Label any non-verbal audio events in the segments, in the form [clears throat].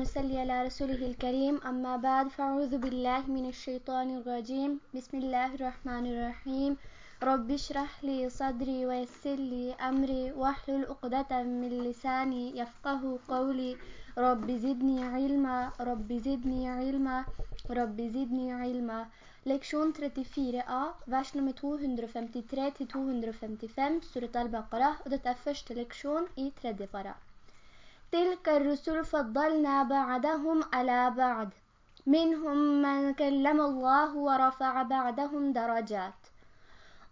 ونسلي على رسوله الكريم أما بعد فأعوذ بالله من الشيطان الرجيم. بسم الله الرحمن الرحيم. رب اشرح لي صدري ويسر لي أمري واحلل عقدة من لساني يفقه قولي. رب زدني علما رب زدني علما رب زدني علما. Leksjon 34a, vers nummer 253-255, surat al-Baqarah, og dette er første leksjon i tredje para. تلك الرسل فضلنا بعدهم على بعد منهم من كلم الله ورفع بعدهم درجات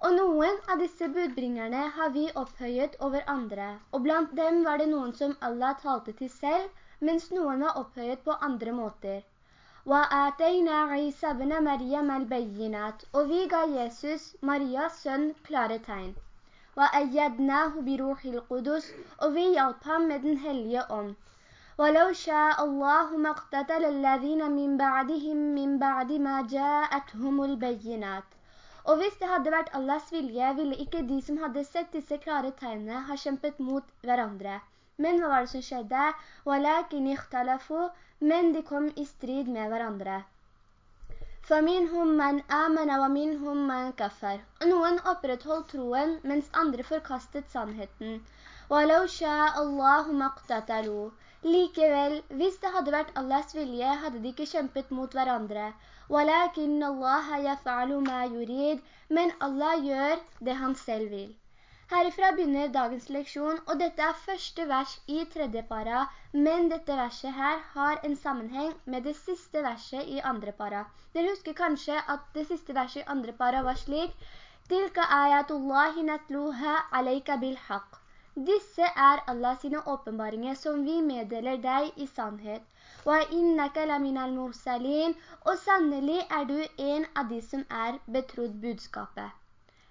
Og noen av disse budbringerne har vi opphøyet over andre, og blant dem var det noen som Allah talte til selv, mens noen var opphøyet på andre måter. وَآتَيْنَا عِيسَى بْنَ مَرْيَمَ الْبَيِّنَاتِ Og vi ga Jesus, Marias sønn, klare tegn. وَأَيَّدْنَاهُ بِرُوحِ الْقُدُسِ Og vi hjalp ham med den hellige ånd. وَلَوْ شَاءَ اللَّهُ مَقْتَتَلَ الَّذِينَ مِنْ بَعْدِهِمْ مِنْ بَعْدِ مَا جَاءَتْهُمُ الْبَيِّنَاتِ Og hvis det hadde vært Allahs vilje, ville ikke de som hadde sett disse klare tegnene ha kjempet mot hverandre. Men hva var det som skjedde? وَلَكِنِ اخْتَلَفُوا Men de kom i strid med hverandre. فَمِنْهُمْ مَنْ آمَنَ وَمِنْهُمْ مَنْ كَفَرْ Noen opprettholdt troen, mens andre forkastet sannheten. وَلَوْ شَاءَ اللَّهُ مَقْتَتَلُوا Likevel, hvis det hadde vært Allahs vilje, hadde de ikke kjempet mot hverandre. وَلَكِنَّ اللَّهَ يَفْعَلُ مَا يُرِيد Men Allah gjør det han selv vil. Herifra begynner dagens leksjon, og dette er første vers i tredje para, men dette verset her har en sammenheng med det siste verset i andre para. Dere husker kanskje at det siste verset i andre para var slik «Tilka ayatullahi natluha alayka bilhaq». Disse er Allah sine åpenbaringer som vi meddeler deg i sannhet. «Wa innaka laminal mursalin», og sannelig er du en av de som er betrodd budskapet.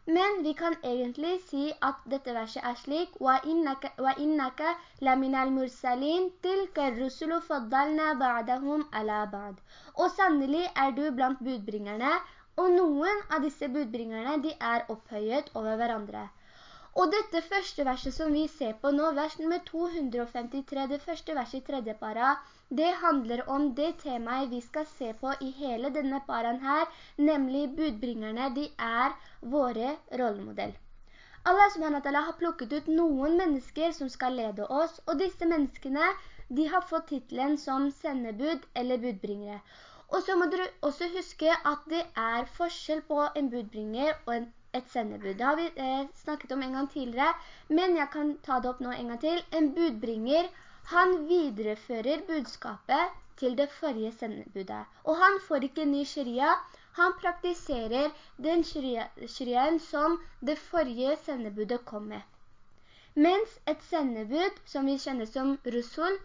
Men vi kan egentlig si at dette verset er slik وَإِنَّكَ لَمِنَ الْمُرْسَلِينَ تِلْكَ الرُّسُلُ فَضَّلْنَا بَعْدَهُمْ عَلَى بَعْد Og sannelig er du blant budbringerne, og noen av disse budbringerne de er opphøyet over hverandre. Og dette første verset som vi ser på nå, vers nummer 253, det første verset i tredje para, det handler om det temaet vi skal se på i hele denne paren her, nemlig budbringerne, de er våre rollemodell. Allah SWT har plukket ut noen mennesker som skal lede oss, og disse menneskene, de har fått titlen som sendebud eller budbringere. Og så må dere også huske at det er forskjell på en budbringer og en et sendebud. Det har vi eh, snakket om en gang tidligere, men jeg kan ta det opp nå en gang til. En budbringer, han viderefører budskapet til det forrige sendebudet. Og han får ikke ny sharia, han praktiserer den shariaen som det forrige sendebudet kom med. Mens et sendebud, som vi kjenner som rusul,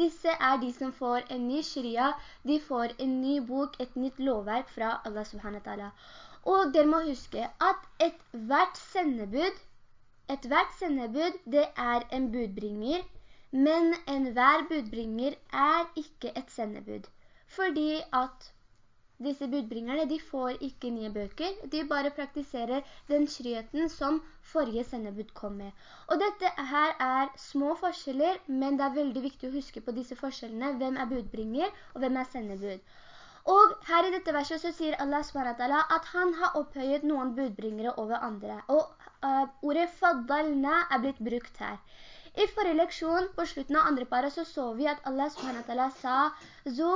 disse er de som får en ny sharia, de får en ny bok, et nytt lovverk fra Allah subhanahu wa ta'ala. Og dere må huske at et hvert sendebud, et hvert sendebud, det er en budbringer, men enhver budbringer er ikke et sendebud. Fordi at disse budbringerne, de får ikke nye bøker, de bare praktiserer den skryheten som forrige sendebud kom med. Og dette her er små forskjeller, men det er veldig viktig å huske på disse forskjellene. Hvem er budbringer, og hvem er sendebud? Og her i dette verset så sier Allah SWT at han har opphøyet noen budbringere over andre. Og uh, ordet «faddalna» er blitt brukt her. I forrige leksjon, på slutten av andre paret, så så vi at Allah SWT sa «Zu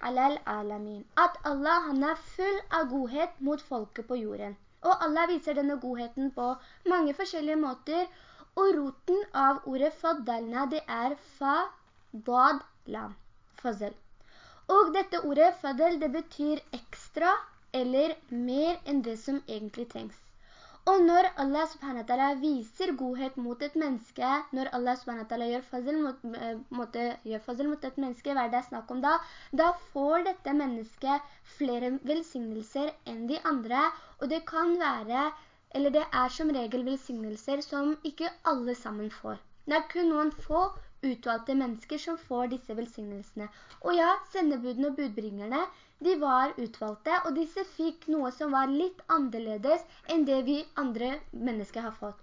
alal alamin» At Allah han er full av godhet mot folket på jorden. Og Allah viser denne godheten på mange forskjellige måter, og roten av ordet «fadalna» det er «fa», «fazl». Og dette ordet fadel, det betyr ekstra eller mer enn det som egentlig trengs. Og når Allah subhanahu viser godhet mot et menneske, når Allah subhanahu gjør fazil mot, eh, gjør fazil mot et menneske, hva er det snakk om da? Da får dette mennesket flere velsignelser enn de andre, og det kan være, eller det er som regel velsignelser som ikke alle sammen får. Det er kun noen få utvalgte mennesker som får disse velsignelsene. Og ja, sendebudene og budbringerne, de var utvalgte, og disse fikk noe som var litt annerledes enn det vi andre mennesker har fått.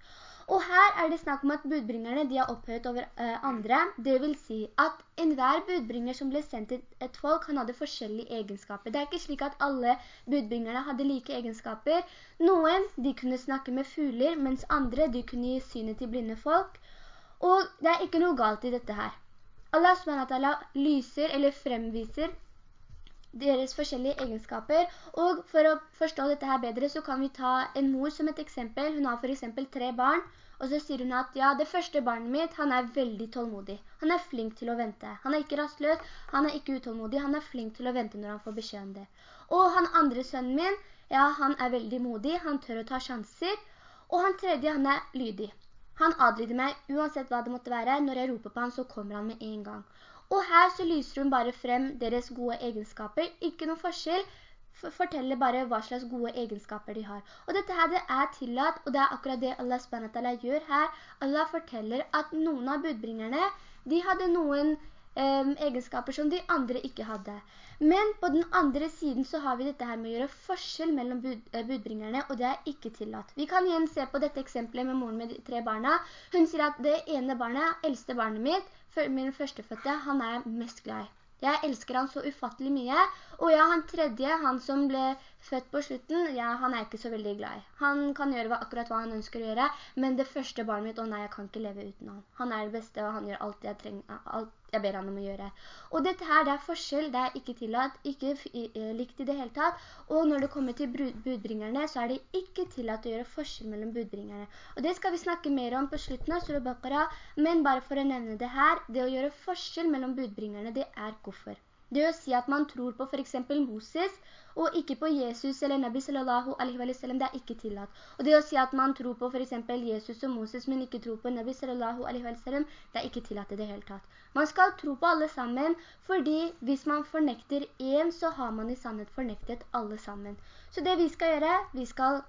Og her er det snakk om at budbringerne de er opphøyt over uh, andre. Det vil si at enhver budbringer som ble sendt til et folk, han hadde forskjellige egenskaper. Det er ikke slik at alle budbringerne hadde like egenskaper. Noen, de kunne snakke med fugler, mens andre, de kunne gi synet til blinde folk. Og det er ikke noe galt i dette her. Allah SWT lyser eller fremviser deres forskjellige egenskaper. Og for å forstå dette her bedre, så kan vi ta en mor som et eksempel. Hun har for eksempel tre barn, og så sier hun at ja, det første barnet mitt, han er veldig tålmodig. Han er flink til å vente. Han er ikke rastløs, han er ikke utålmodig, han er flink til å vente når han får beskjed om det. Og han andre sønnen min, ja, han er veldig modig, han tør å ta sjanser. Og han tredje, han er lydig. Han adlyder meg uansett hva det måtte være. Når jeg roper på han, så kommer han med en gang. Og her så lyser hun bare frem deres gode egenskaper. Ikke noen forskjell. Forteller bare hva slags gode egenskaper de har. Og dette her det er tillatt, og det er akkurat det Allah SWT gjør her. Allah forteller at noen av budbringerne, de hadde noen um, egenskaper som de andre ikke hadde. Men på den andre siden så har vi dette her med å gjøre forskjell mellom bud, eh, budbringerne, og det er ikke tillatt. Vi kan igjen se på dette eksempelet med moren med de tre barna. Hun sier at det ene barnet, eldste barnet mitt, min førstefødte, han er mest glad. Jeg elsker han så ufattelig mye. Og ja, han tredje, han som ble født på slutten, ja, han er ikke så veldig glad. Han kan gjøre akkurat hva han ønsker å gjøre, men det første barnet mitt, å nei, jeg kan ikke leve uten han. Han er det beste, og han gjør alt jeg trenger, alt jeg ber han om å gjøre. Og dette her, det er forskjell, det er ikke tillatt, ikke eh, likt i det hele tatt. Og når det kommer til budbringerne, så er det ikke tillatt å gjøre forskjell mellom budbringerne. Og det skal vi snakke mer om på slutten av Surah Baqarah, men bare for å nevne det her, det å gjøre forskjell mellom budbringerne, det er koffer. Det å si at man tror på for eksempel Moses, og ikke på Jesus eller Nabi sallallahu alaihi wa sallam, det er ikke tillatt. Og det å si at man tror på for eksempel Jesus og Moses, men ikke tror på Nabi sallallahu alaihi wa sallam, det er ikke tillatt i det hele tatt. Man skal tro på alle sammen, fordi hvis man fornekter en, så har man i sannhet fornektet alle sammen. Så det vi skal gjøre, vi skal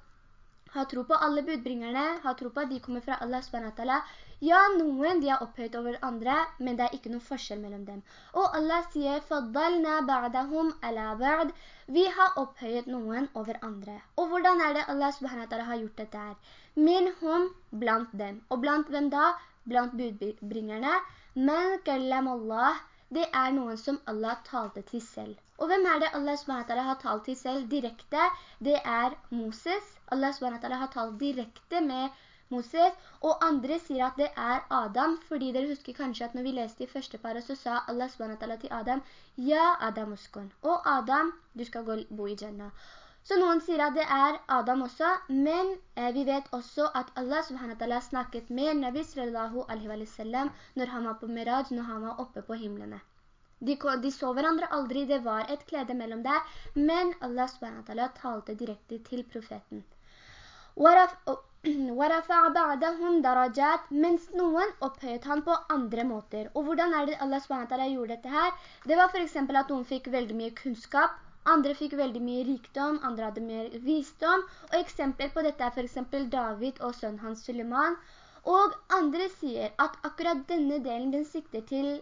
ha tro på alle budbringerne, ha tro på at de kommer fra Allah SWT. Ja, noen de er opphøyt over andre, men det er ikke noen forskjell mellom dem. Og Allah sier, «Faddalna ba'dahum ala ba'd». Vi har opphøyet noen over andre. Og hvordan er det Allah SWT har gjort dette her? Minhum blant dem. Og blant hvem da? Blant budbringerne. Men kallam Allah, det er noen som Allah talte til selv. Og hvem er det Allah SWT har talt til selv direkte? Det er Moses. Allah SWT har talt direkte med Moses, og andre sier at det er Adam, fordi dere husker kanskje at når vi leste i første paret, så sa Allah SWT til Adam, «Ja, Adam uskon». Og Adam, du skal gå, bo i Jannah. Så noen sier at det er Adam også, men eh, vi vet også at Allah subhanahu snakket med Nabi sallallahu alaihi wa sallam når han var på Miraj, når han var oppe på himmelene. De, de, så hverandre aldri, det var et klede mellom der, men Allah SWT talte direkte til profeten. [clears throat] mens noen opphøyet han på andre måter. Og hvordan er det Allah SWT gjorde dette her? Det var for eksempel at noen fikk veldig mye kunnskap, andre fikk veldig mye rikdom, andre hadde mer visdom, og eksempler på dette er for eksempel David og sønnen hans Suleiman. Og andre sier at akkurat denne delen den sikter til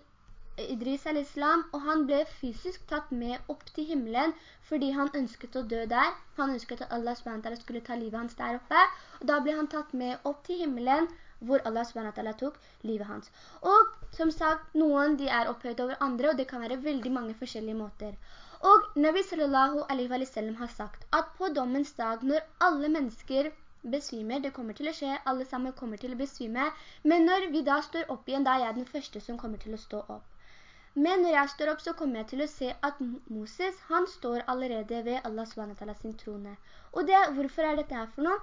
Idris al-Islam, og han ble fysisk tatt med opp til himmelen fordi han ønsket å dø der. Han ønsket at Allah SWT skulle ta livet hans der oppe, og da ble han tatt med opp til himmelen hvor Allah SWT tok livet hans. Og som sagt, noen de er opphøyt over andre, og det kan være veldig mange forskjellige måter. Og Nabi sallallahu alaihi wa sallam har sagt at på dommens dag, når alle mennesker besvimer, det kommer til å skje, alle sammen kommer til å besvime, men når vi da står opp igjen, da er jeg den første som kommer til å stå opp. Men når jeg står opp, så kommer jeg til å se at Moses, han står allerede ved Allah SWT sin trone. Og det, hvorfor er dette her for noe?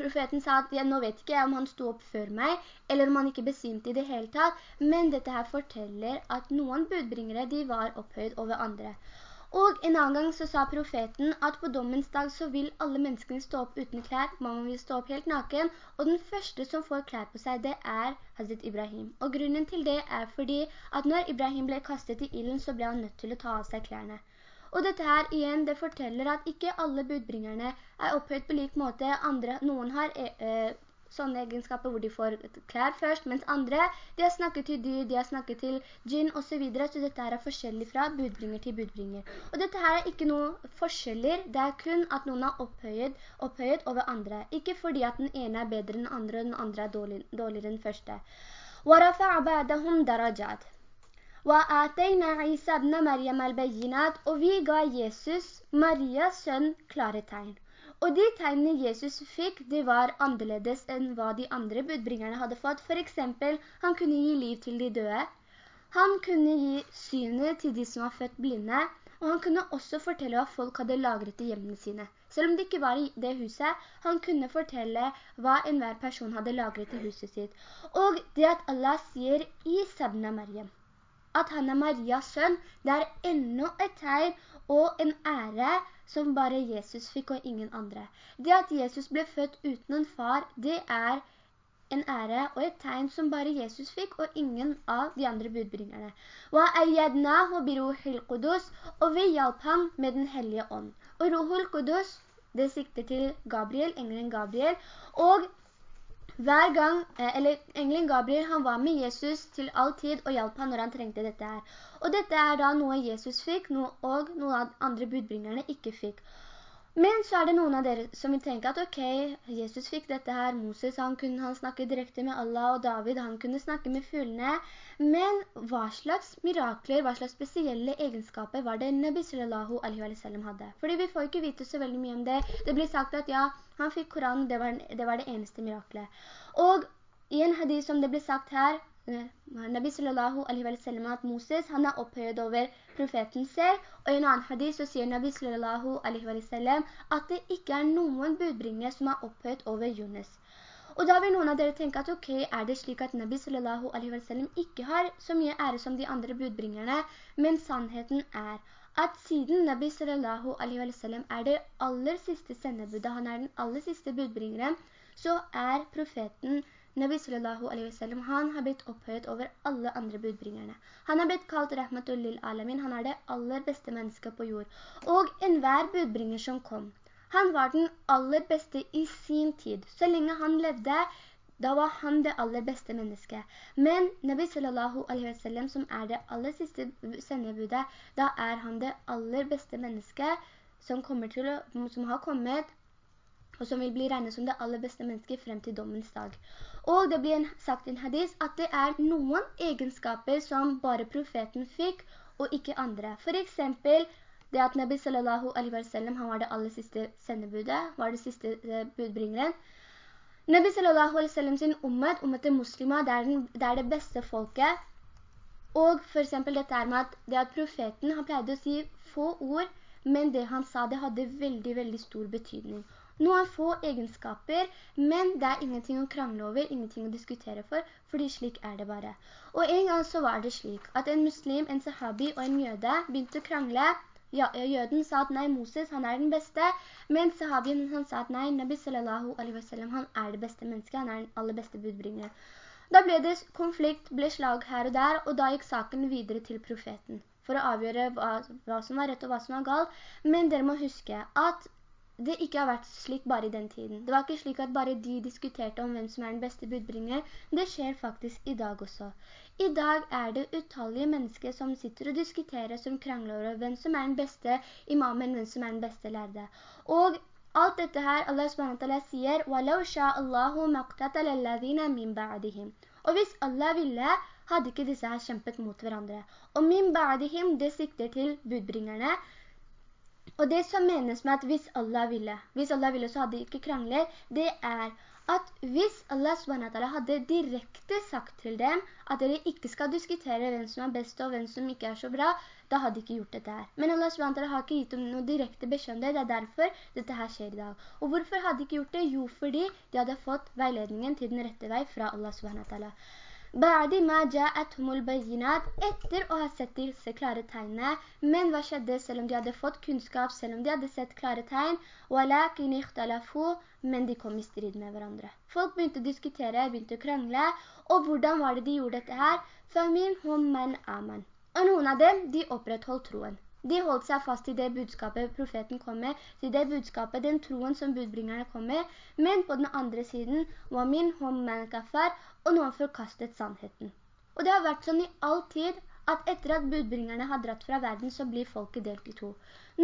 Profeten sa at nå vet ikke jeg om han stod opp før meg, eller om han ikke besvimte i det hele tatt, men dette her forteller at noen budbringere, de var opphøyd over andre. Og en annen gang så sa profeten at på dommens dag så vil alle menneskene stå opp uten klær, mamma vil stå opp helt naken, og den første som får klær på seg, det er Hazret Ibrahim. Og grunnen til det er fordi at når Ibrahim ble kastet i illen, så ble han nødt til å ta av seg klærne. Og dette her igjen, det forteller at ikke alle budbringerne er opphøyt på lik måte. Andre, noen har eh, sånne egenskaper hvor de får klær først, mens andre, de har snakket til dyr, de har snakket til djinn og så videre, så dette er forskjellig fra budbringer til budbringer. Og dette her er ikke noe forskjeller, det er kun at noen er opphøyet, opphøyet over andre. Ikke fordi at den ene er bedre enn den andre, og den andre er dårlig, dårligere enn den første. وَرَفَعَ بَعْدَهُمْ دَرَجَاتٍ og vi ga Jesus, Marias sønn, klare tegn. Og de tegnene Jesus fikk, de var annerledes enn hva de andre budbringerne hadde fått. For eksempel, han kunne gi liv til de døde. Han kunne gi synet til de som var født blinde. Og han kunne også fortelle hva folk hadde lagret i hjemmene sine. Selv om det ikke var i det huset, han kunne fortelle hva enhver person hadde lagret i huset sitt. Og det at Allah sier i Sabna Maryam, at han er Marias sønn, det er enda et tegn og en ære som bare Jesus fikk og ingen andre. Det at Jesus ble født uten en far, det er en ære og et tegn som bare Jesus fikk og ingen av de andre budbringerne. Og vi hjalp ham med den hellige ånd. Og Ruhul Qudus, det sikter til Gabriel, engelen Gabriel, og hver gang, eh, eller engelen Gabriel, han var med Jesus til all tid og hjalp han når han trengte dette her. Og dette er da noe Jesus fikk, og noe andre budbringerne ikke fikk. Men så er det noen av dere som vil tenke at ok, Jesus fikk dette her, Moses han kunne han snakke direkte med Allah, og David han kunne snakke med fuglene. Men hva slags mirakler, hva slags spesielle egenskaper var det Nabi sallallahu alaihi wa sallam hadde? Fordi vi får ikke vite så veldig mye om det. Det blir sagt at ja, han fikk Koranen, det var, det var det eneste miraklet. Og i en hadith som det blir sagt her, Nabi sallallahu alaihi wa sallam at Moses han er opphøyet over profeten selv, og i en annen hadith så sier Nabi sallallahu alaihi wa sallam at det ikke er noen budbringere som er opphøyet over Jonas. Og da vil noen av dere tenke at ok, er det slik at Nabi sallallahu alaihi wa sallam ikke har så mye ære som de andre budbringerne, men sannheten er at siden Nabi sallallahu alaihi wa sallam er det aller siste sendebudet, han er den aller siste budbringeren, så er profeten Nabi sallallahu alaihi wa sallam, han har blitt opphøyet over alle andre budbringerne. Han har blitt kalt rahmatul lil alamin, han er det aller beste mennesket på jord. Og enhver budbringer som kom, han var den aller beste i sin tid. Så lenge han levde, da var han det aller beste mennesket. Men Nabi sallallahu alaihi wa sallam, som er det aller siste sendebudet, da er han det aller beste mennesket som, til, som har kommet og som vil bli regnet som det aller beste mennesket frem til dommens dag. Og det blir sagt i en hadis at det er noen egenskaper som bare profeten fikk, og ikke andre. For eksempel det at Nabi sallallahu alaihi wa sallam, han var det aller siste sendebudet, var det siste eh, budbringeren. Nabi sallallahu alaihi wa sallam sin ummet, ummet til muslimer, det er, den, det er, det beste folket. Og for eksempel dette er med at, det at profeten, han pleide å si få ord, men det han sa, det hadde veldig, veldig stor betydning noen få egenskaper, men det er ingenting å krangle over, ingenting å diskutere for, fordi slik er det bare. Og en gang så var det slik at en muslim, en sahabi og en jøde begynte å krangle. Ja, jøden sa at nei, Moses, han er den beste, men sahabien han sa at nei, Nabi sallallahu alaihi wa sallam, han er det beste mennesket, han er den aller beste budbringeren. Da ble det konflikt, ble slag her og der, og da gikk saken videre til profeten for å avgjøre hva, hva som var rett og hva som var galt. Men dere må huske at det ikke har vært slik bare i den tiden. Det var ikke slik at bare de diskuterte om hvem som er den beste budbringer. Det skjer faktisk i dag også. I dag er det utallige mennesker som sitter og diskuterer, som krangler over hvem som er den beste imamen, hvem som er den beste lærde. Og alt dette her, Allah SWT sier, «Walau sha'allahu maqtatal alladhina min ba'dihim». Og hvis Allah ville, hadde ikke disse her kjempet mot hverandre. Og min ba'dihim, det sikter til budbringerne, og det som menes med at hvis Allah ville, hvis Allah ville så hadde de ikke krangler, det er at hvis Allah SWT hadde direkte sagt til dem at dere ikke skal diskutere hvem som er best og hvem som ikke er så bra, da hadde de ikke gjort dette her. Men Allah SWT har ikke gitt dem noe direkte beskjed det, det er derfor dette her skjer i dag. Og hvorfor hadde de ikke gjort det? Jo, fordi de hadde fått veiledningen til den rette vei fra Allah SWT. Etter å ha sett disse klare tegnene. Men hva skjedde selv om de hadde fått kunnskap, selv om de hadde sett klare tegn? Men de kom i strid med hverandre. Folk begynte å diskutere, begynte å krangle. Og hvordan var det de gjorde dette her? Og noen av dem, de opprettholdt troen. De holdt seg fast i det budskapet profeten kom med, til det budskapet, den troen som budbringerne kom med, men på den andre siden, «Wamin hom man kafar», og noen forkastet sannheten. Og det har vært sånn i all tid, at etter at budbringerne har dratt fra verden, så blir folket delt i to.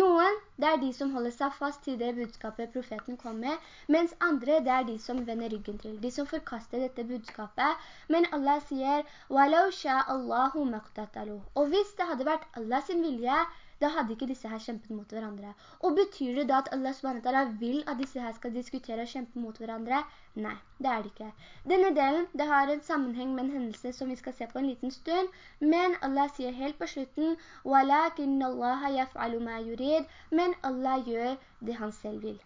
Noen, det er de som holder seg fast til det budskapet profeten kom med, mens andre, det er de som vender ryggen til, de som forkaster dette budskapet. Men Allah sier, «Walau sha Allahu maqtatalu». Og hvis det hadde vært Allahs vilje, da hadde ikke disse her kjempet mot hverandre. Og betyr det da at Allah SWT vil at disse her skal diskutere og kjempe mot hverandre? Nei, det er det ikke. Denne delen, det har en sammenheng med en hendelse som vi skal se på en liten stund, men Allah sier helt på slutten, وَلَكِنَّ اللَّهَ يَفْعَلُ مَا يُرِيد, men Allah gjør det han selv vil.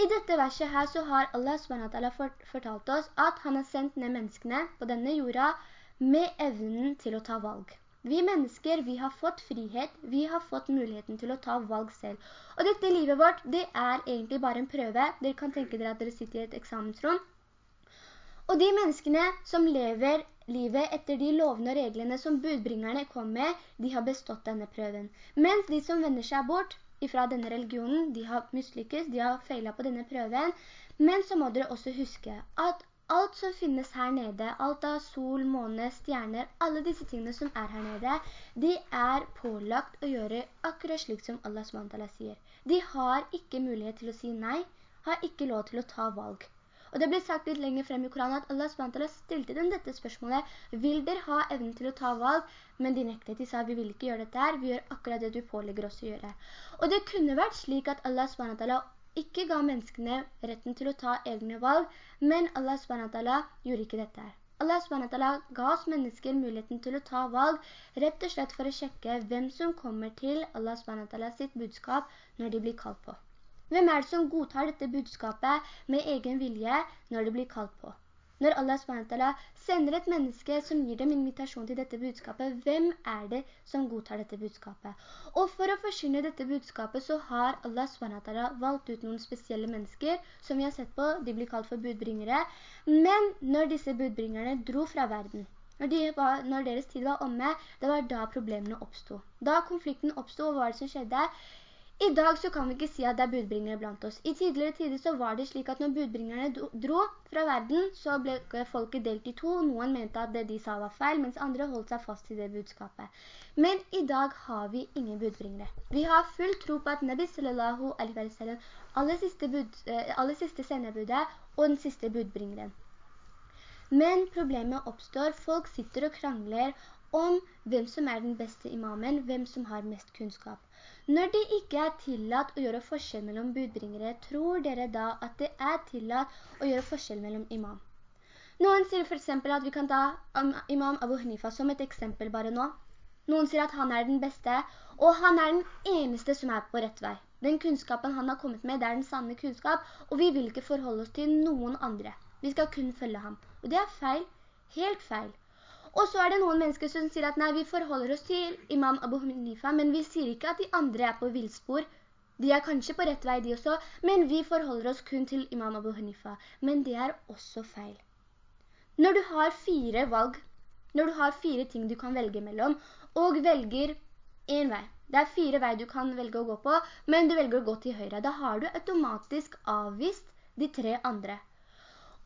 I dette verset her så har Allah SWT fortalt oss at han har sendt ned menneskene på denne jorda med evnen til å ta valg. Vi mennesker, vi har fått frihet, vi har fått muligheten til å ta valg selv. Og dette livet vårt, det er egentlig bare en prøve. Dere kan tenke dere at dere sitter i et eksamensrom. Og de menneskene som lever livet etter de lovene og reglene som budbringerne kom med, de har bestått denne prøven. Mens de som vender seg bort fra denne religionen, de har mislykkes, de har feilet på denne prøven. Men så må dere også huske at alt som finnes her nede, alt av sol, måne, stjerner, alle disse tingene som er her nede, de er pålagt å gjøre akkurat slik som Allah SWT sier. De har ikke mulighet til å si nei, har ikke lov til å ta valg. Og det blir sagt litt lenger frem i Koranen at Allah SWT stilte dem dette spørsmålet, vil dere ha evnen til å ta valg? Men de nektet, de sa vi vil ikke gjøre dette her, vi gjør akkurat det du pålegger oss å gjøre. Og det kunne vært slik at Allah SWT ikke ga menneskene retten til å ta egne valg, men Allah SWT gjorde ikke dette Allah SWT ga oss mennesker muligheten til å ta valg, rett og slett for å sjekke hvem som kommer til Allah SWT sitt budskap når de blir kalt på. Hvem er det som godtar dette budskapet med egen vilje når de blir kalt på? Når Allah SWT sender et menneske som gir dem invitasjon til dette budskapet, hvem er det som godtar dette budskapet? Og for å forsyne dette budskapet så har Allah SWT valgt ut noen spesielle mennesker som vi har sett på, de blir kalt for budbringere. Men når disse budbringerne dro fra verden, når, de var, når deres tid var omme, det var da problemene oppstod. Da konflikten oppstod, hva var det som skjedde? I dag så kan vi ikke si at det er budbringere blant oss. I tidligere tider så var det slik at når budbringerne dro fra verden, så ble folket delt i to. Noen mente at det de sa var feil, mens andre holdt seg fast i det budskapet. Men i dag har vi ingen budbringere. Vi har full tro på at Nabi sallallahu alaihi wa sallam, aller siste, bud, eh, siste sendebudet og den siste budbringeren. Men problemet oppstår, folk sitter og krangler om hvem som er den beste imamen, hvem som har mest kunnskap. Når det ikke er tillatt å gjøre forskjell mellom budbringere, tror dere da at det er tillatt å gjøre forskjell mellom imam? Noen sier for eksempel at vi kan ta imam Abu Hanifa som et eksempel bare nå. Noen sier at han er den beste, og han er den eneste som er på rett vei. Den kunnskapen han har kommet med, det er den sanne kunnskap, og vi vil ikke forholde oss til noen andre. Vi skal kun følge ham. Og det er feil, helt feil. Og så er det noen mennesker som sier at nei, vi forholder oss til imam Abu Hanifa, men vi sier ikke at de andre er på vildspor. De er kanskje på rett vei de også, men vi forholder oss kun til imam Abu Hanifa. Men det er også feil. Når du har fire valg, når du har fire ting du kan velge mellom, og velger en vei, det er fire veier du kan velge å gå på, men du velger å gå til høyre. Da har du automatisk avvist de tre andre.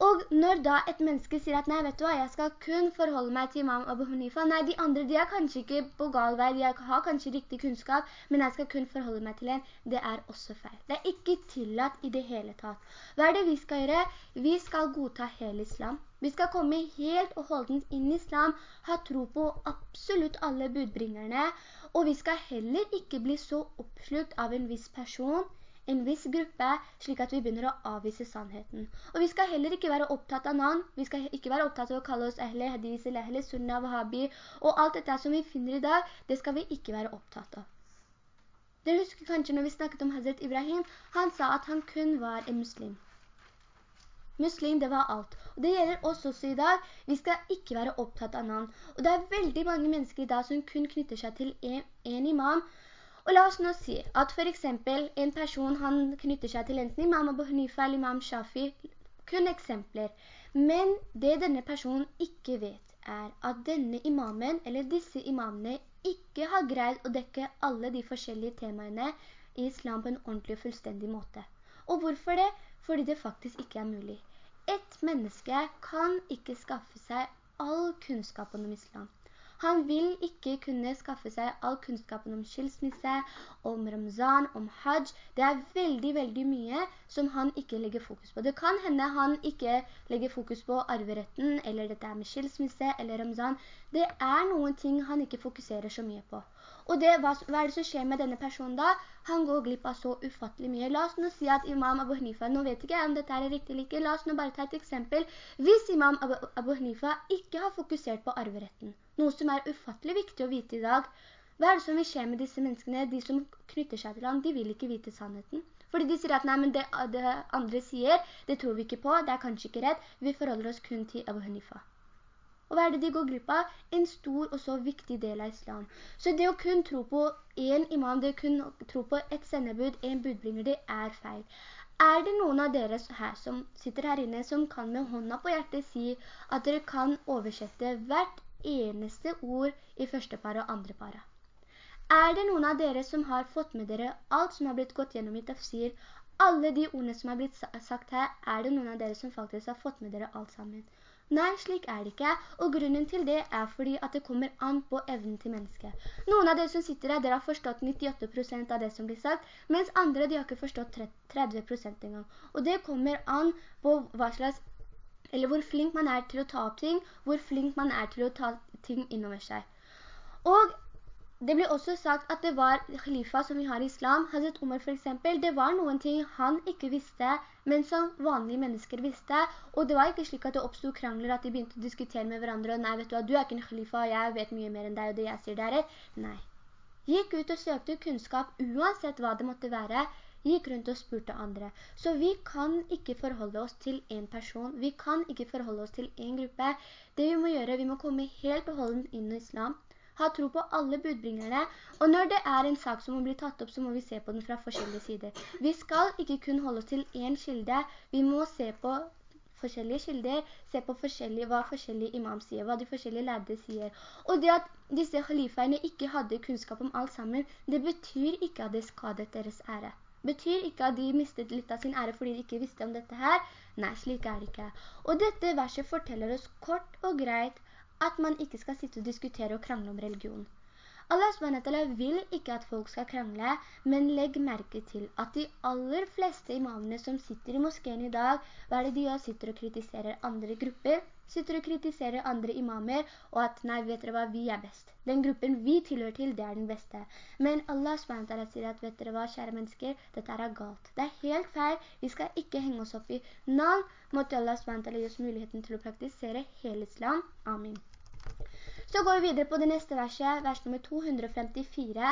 Og når da et menneske sier at nei, vet du hva, jeg skal kun forholde meg til imam Abu Hanifa, nei, de andre, de er kanskje ikke på gal vei, de har kanskje riktig kunnskap, men jeg skal kun forholde meg til en, det er også feil. Det er ikke tillatt i det hele tatt. Hva er det vi skal gjøre? Vi skal godta hele islam. Vi skal komme helt og holdent inn i islam, ha tro på absolutt alle budbringerne, og vi skal heller ikke bli så oppslukt av en viss person, en viss gruppe, slik at vi begynner å avvise sannheten. Og vi skal heller ikke være opptatt av navn, vi skal ikke være opptatt av å kalle oss ehle, hadis, ehle, sunna, wahabi, og alt dette som vi finner i dag, det skal vi ikke være opptatt av. Dere husker kanskje når vi snakket om Hazret Ibrahim, han sa at han kun var en muslim. Muslim, det var alt. Og det gjelder oss også i dag. Vi skal ikke være opptatt av navn. Og det er veldig mange mennesker i dag som kun knytter seg til en, en imam, og la oss nå si at for eksempel en person han knytter seg til enten imam Abu Hanifa eller imam Shafi, kun eksempler. Men det denne personen ikke vet, er at denne imamen, eller disse imamene, ikke har greid å dekke alle de forskjellige temaene i islam på en ordentlig og fullstendig måte. Og hvorfor det? Fordi det faktisk ikke er mulig. Et menneske kan ikke skaffe seg all kunnskapen om islam. Han vil ikke kunne skaffe seg all kunnskapen om skilsmisse, om Ramzan, om hajj. Det er veldig, veldig mye som han ikke legger fokus på. Det kan hende han ikke legger fokus på arveretten, eller dette med skilsmisse, eller Ramzan. Det er noen ting han ikke fokuserer så mye på. Og det, hva, hva, er det som skjer med denne personen da? Han går glipp av så ufattelig mye. La oss nå si at imam Abu Hanifa, nå vet ikke jeg om dette er riktig eller ikke, la oss nå bare ta et eksempel. Hvis imam Abu, Abu Hanifa ikke har fokusert på arveretten, noe som er ufattelig viktig å vite i dag. Hva er det som vil skje med disse menneskene? De som knytter seg til ham, de vil ikke vite sannheten. Fordi de sier at nei, men det, det andre sier, det tror vi ikke på, det er kanskje ikke rett. Vi forholder oss kun til Abu Hanifa. Og hva er det de går glipp av? En stor og så viktig del av islam. Så det å kun tro på en imam, det å kun tro på et sendebud, en budbringer, det er feil. Er det noen av dere her som sitter her inne som kan med hånda på hjertet si at dere kan oversette hvert eneste ord i første par og andre para. Er det noen av dere som har fått med dere alt som har blitt gått gjennom i tafsir, alle de ordene som har blitt sagt her, er det noen av dere som faktisk har fått med dere alt sammen? Nei, slik er det ikke, og grunnen til det er fordi at det kommer an på evnen til mennesket. Noen av dere som sitter her, dere har forstått 98% av det som blir sagt, mens andre de har ikke forstått 30% engang. Og det kommer an på hva slags eller hvor flink man er til å ta opp ting, hvor flink man er til å ta ting innover seg. Og det blir også sagt at det var khalifa som vi har i islam, Hazret Umar for eksempel, det var noen ting han ikke visste, men som vanlige mennesker visste, og det var ikke slik at det oppstod krangler, at de begynte å diskutere med hverandre, og nei, vet du hva, du er ikke en khalifa, og jeg vet mye mer enn deg, og det jeg sier der er. Nei. Gikk ut og søkte kunnskap, uansett hva det måtte være, gikk rundt og spurte andre. Så vi kan ikke forholde oss til en person, vi kan ikke forholde oss til en gruppe. Det vi må gjøre, vi må komme helt og holden inn i islam, ha tro på alle budbringerne, og når det er en sak som må bli tatt opp, så må vi se på den fra forskjellige sider. Vi skal ikke kun holde oss til en kilde, vi må se på forskjellige kilder, se på forskjellige, hva forskjellige imam sier, hva de forskjellige lærde sier. Og det at disse khaliferne ikke hadde kunnskap om alt sammen, det betyr ikke at det skadet deres ære. Betyr ikke at de mistet litt av sin ære fordi de ikke visste om dette her? Nei, slik er det ikke. Og dette verset forteller oss kort og greit at man ikke skal sitte og diskutere og krangle om religion. Allah SWT vil ikke at folk skal krangle, men legg merke til at de aller fleste imamene som sitter i moskeen i dag, hva er det de gjør? Sitter og kritiserer andre grupper, sitter og kritiserer andre imamer, og at nei, vet dere hva, vi er best. Den gruppen vi tilhører til, det er den beste. Men Allah SWT sier at, vet dere hva, kjære mennesker, dette er galt. Det er helt feil, vi skal ikke henge oss opp i navn. Måtte Allah SWT gi oss muligheten til å praktisere hele islam. Amen. Så går vi videre på det neste verset, vers nummer 254,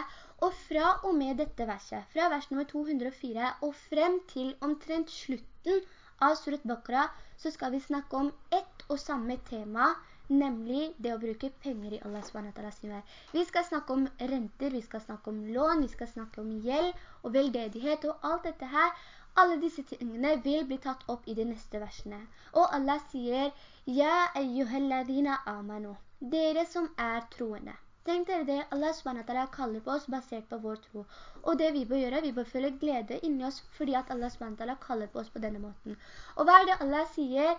og fra og med dette verset, fra vers nummer 204 og frem til omtrent slutten av Surat Bakra så skal vi snakke om ett og samme tema, nemlig det å bruke penger i Allah SWT Vi skal snakke om renter, vi skal snakke om lån, vi skal snakke om gjeld og veldedighet og alt dette her. Alle disse tingene vil bli tatt opp i de neste versene. Og Allah sier, «Ja, ayyuhalladina amanu», dere som er troende. Tenk dere det, Allah SWT kaller på oss basert på vår tro. Og det vi bør gjøre, vi bør føle glede inni oss fordi at Allah SWT kaller på oss på denne måten. Og hva er det Allah sier?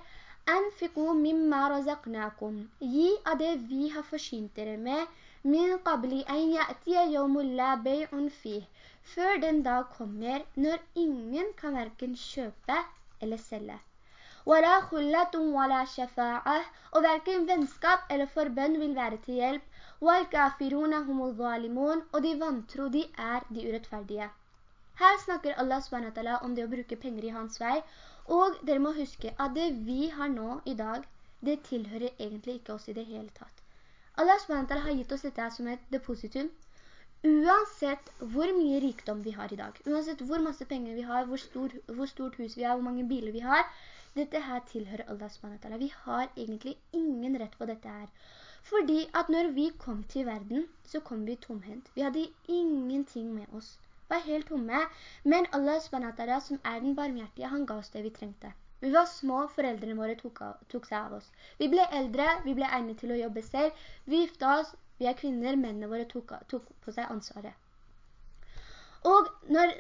«Anfiqu mimma razaqnakum». Gi av det vi har forsynt dere med, «Min qabli en ya'tiya yawmul la bay'un fih». Før den dag kommer når ingen kan hverken kjøpe eller selge. «Wala khullatun wala shafa'ah», og hverken vennskap eller forbønn vil være til hjelp, وَالْكَافِرُونَ هُمُ الظَّالِمُونَ Og de vantro, de er de urettferdige. Her snakker Allah SWT om det å bruke penger i hans vei, og dere må huske at det vi har nå i dag, det tilhører egentlig ikke oss i det hele tatt. Allah SWT har gitt oss dette som et depositum. Uansett hvor mye rikdom vi har i dag, uansett hvor masse penger vi har, hvor, stor, hvor stort hus vi har, hvor mange biler vi har, dette her tilhører Allah SWT. Vi har egentlig ingen rett på dette her. Fordi at når vi kom til verden, så kom vi tomhent. Vi hadde ingenting med oss. Vi var helt tomme. Men Allah SWT, som er den barmhjertige, han ga oss det vi trengte. Vi var små, foreldrene våre tok, tok, seg av oss. Vi ble eldre, vi ble egnet til å jobbe selv. Vi gifta oss, vi er kvinner, mennene våre tok, tok på seg ansvaret. Og når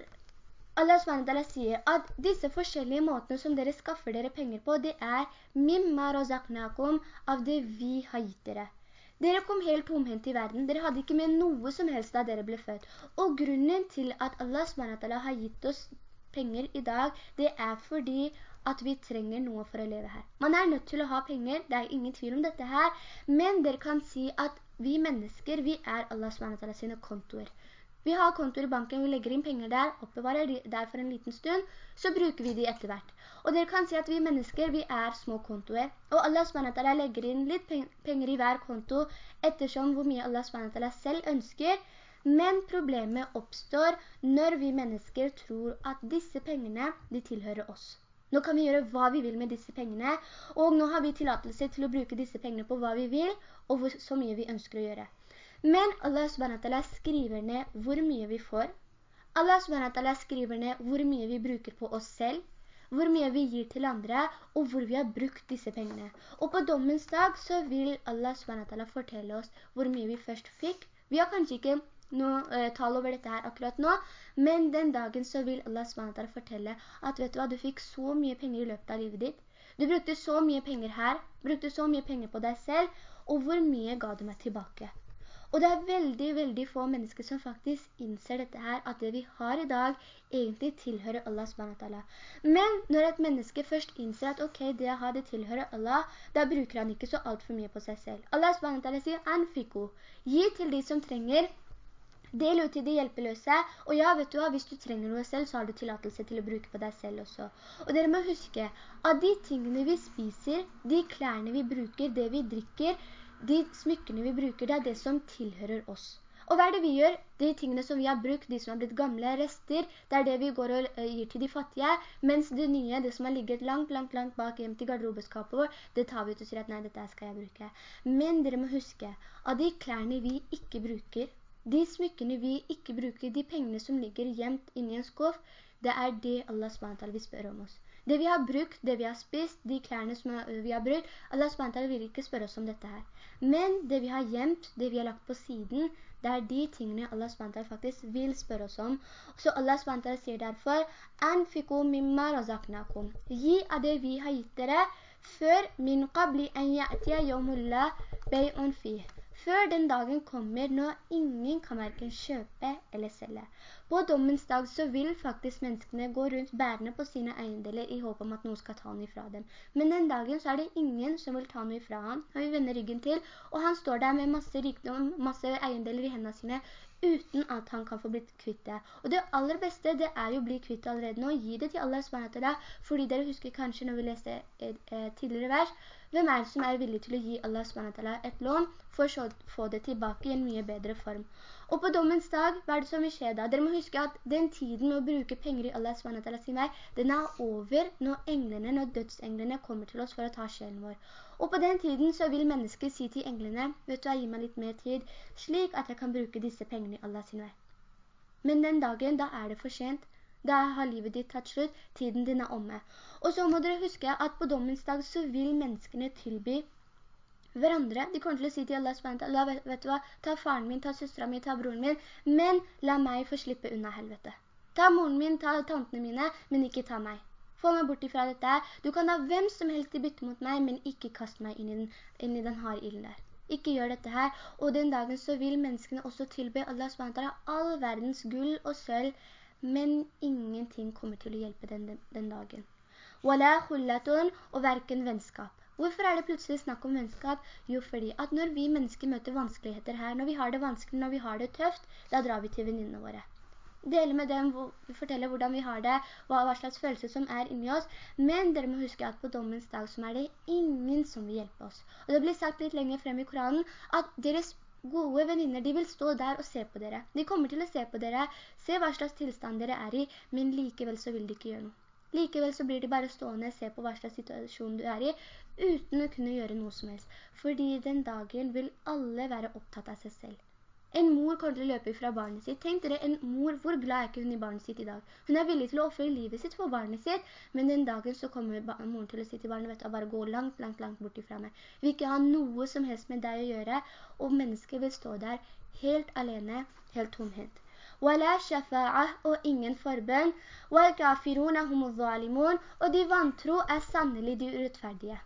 Allah SWT sier at disse forskjellige måtene som dere skaffer dere penger på, det er mimma razaknakum av det vi har gitt dere. Dere kom helt tomhendt i verden. Dere hadde ikke med noe som helst da dere ble født. Og grunnen til at Allah SWT har gitt oss penger i dag, det er fordi at vi trenger noe for å leve her. Man er nødt til å ha penger, det er ingen tvil om dette her, men dere kan si at vi mennesker, vi er Allah SWT sine kontoer. Vi har kontoer i banken, vi legger inn penger der, oppbevarer der for en liten stund, så bruker vi de etter hvert. Og dere kan si at vi mennesker, vi er små kontoer. Og Allah SWT legger inn litt penger i hver konto, ettersom hvor mye Allah SWT selv ønsker. Men problemet oppstår når vi mennesker tror at disse pengene, de tilhører oss. Nå kan vi gjøre hva vi vil med disse pengene, og nå har vi tillatelse til å bruke disse pengene på hva vi vil, og så mye vi ønsker å gjøre. Men Allah SWT skriver ned hvor mye vi får. Allah SWT skriver ned hvor mye vi bruker på oss selv, hvor mye vi gir til andre, og hvor vi har brukt disse pengene. Og på dommens dag så vil Allah SWT fortelle oss hvor mye vi først fikk. Vi har kanskje ikke noe eh, tall over dette her akkurat nå, men den dagen så vil Allah SWT fortelle at vet du hva, du fikk så mye penger i løpet av livet ditt. Du brukte så mye penger her, brukte så mye penger på deg selv, og hvor mye ga du meg tilbake? Og det er veldig, veldig få mennesker som faktisk innser dette her, at det vi har i dag egentlig tilhører Allah subhanahu Men når et menneske først innser at ok, det jeg har, det tilhører Allah, da bruker han ikke så alt for mye på seg selv. Allah subhanahu sier, «Anfiko», gi til de som trenger, Del ut til de hjelpeløse, og ja, vet du hva, hvis du trenger noe selv, så har du tilatelse til å bruke på deg selv også. Og dere må huske, at de tingene vi spiser, de klærne vi bruker, det vi drikker, de smykkene vi bruker, det er det som tilhører oss. Og hva er det vi gjør? De tingene som vi har brukt, de som har blitt gamle rester, det er det vi går og uh, gir til de fattige, mens det nye, det som har ligget langt, langt, langt bak hjem til garderobeskapet vår, det tar vi ut og sier at nei, dette skal jeg bruke. Men dere må huske, av de klærne vi ikke bruker, de smykkene vi ikke bruker, de pengene som ligger gjemt inni en skuff, det er det Allah SWT vil spørre om oss. Det vi har brukt, det vi har spist, de klærne som vi har brukt, Allah SWT vil ikke spørre oss om dette her. Men det vi har gjemt, det vi har lagt på siden, det er de tingene Allah SWT faktisk vil spørre oss om. Så Allah SWT sier derfor, «Anfiku mimma razaknakum». Gi av det vi har gitt dere, før min qabli en ya'tiya yawmullah bay'un fih før den dagen kommer når ingen kan hverken kjøpe eller selge. På dommens dag så vil faktisk menneskene gå rundt bærende på sine eiendeler i håp om at noen skal ta noe fra dem. Men den dagen så er det ingen som vil ta noe fra han. Han vil vende ryggen til, og han står der med masse rikdom, masse eiendeler i hendene sine, uten at han kan få blitt kvitt det. Og det aller beste, det er jo å bli kvitt allerede nå. Gi det til Allah SWT, fordi dere husker kanskje når vi leste et, et tidligere vers, hvem er det som er villig til å gi Allah SWT et lån for å få det tilbake i en mye bedre form? Og på dommens dag, hva er det som vil skje da? Dere må huske at den tiden å bruke penger i Allah SWT sin vei, den er over når englene, når dødsenglene kommer til oss for å ta sjelen vår. Og på den tiden så vil mennesker si til englene, vet du, gi meg litt mer tid, slik at jeg kan bruke disse pengene i Allah sin vei. Men den dagen, da er det for sent. Da har livet ditt tatt slutt, tiden din er omme. Og så må dere huske at på dommens dag så vil menneskene tilby hverandre. De kommer til å si til Allah vet, vet, du hva, ta faren min, ta søsteren min, ta broren min, men la meg få slippe unna helvete. Ta moren min, ta tantene mine, men ikke ta meg. Få meg bort ifra dette. Du kan ha hvem som helst i bytte mot meg, men ikke kast meg inn i den, inn i den harde ilden der. Ikke gjør dette her. Og den dagen så vil menneskene også tilbe Allah SWT all verdens gull og sølv, men ingenting kommer til å hjelpe den, den, dagen. Wala khullatun, og hverken vennskap. Hvorfor er det plutselig snakk om vennskap? Jo, fordi at når vi mennesker møter vanskeligheter her, når vi har det vanskelig, når vi har det tøft, da drar vi til venninnene våre. Dele med dem, fortelle hvordan vi har det, hva, slags følelse som er inni oss. Men dere må huske at på dommens dag som er det ingen som vil hjelpe oss. Og det blir sagt litt lenger frem i Koranen at deres gode venninner, de vil stå der og se på dere. De kommer til å se på dere, se hva slags tilstand dere er i, men likevel så vil de ikke gjøre noe. Likevel så blir de bare stående og se på hva slags situasjon du er i, uten å kunne gjøre noe som helst. Fordi den dagen vil alle være opptatt av seg selv. En mor kommer til å løpe fra barnet sitt. Tenk dere, en mor, hvor glad er ikke hun i barnet sitt i dag? Hun er villig til å offre livet sitt for barnet sitt, men den dagen så kommer moren til å si til barnet, vet du, bare gå langt, langt, langt bort ifra meg. Vi ikke ha noe som helst med deg å gjøre, og mennesket vil stå der helt alene, helt tomhent. ولا شفاعة og ingen forbønn, والكافرون هم الظالمون, og de vantro er sannelig de urettferdige.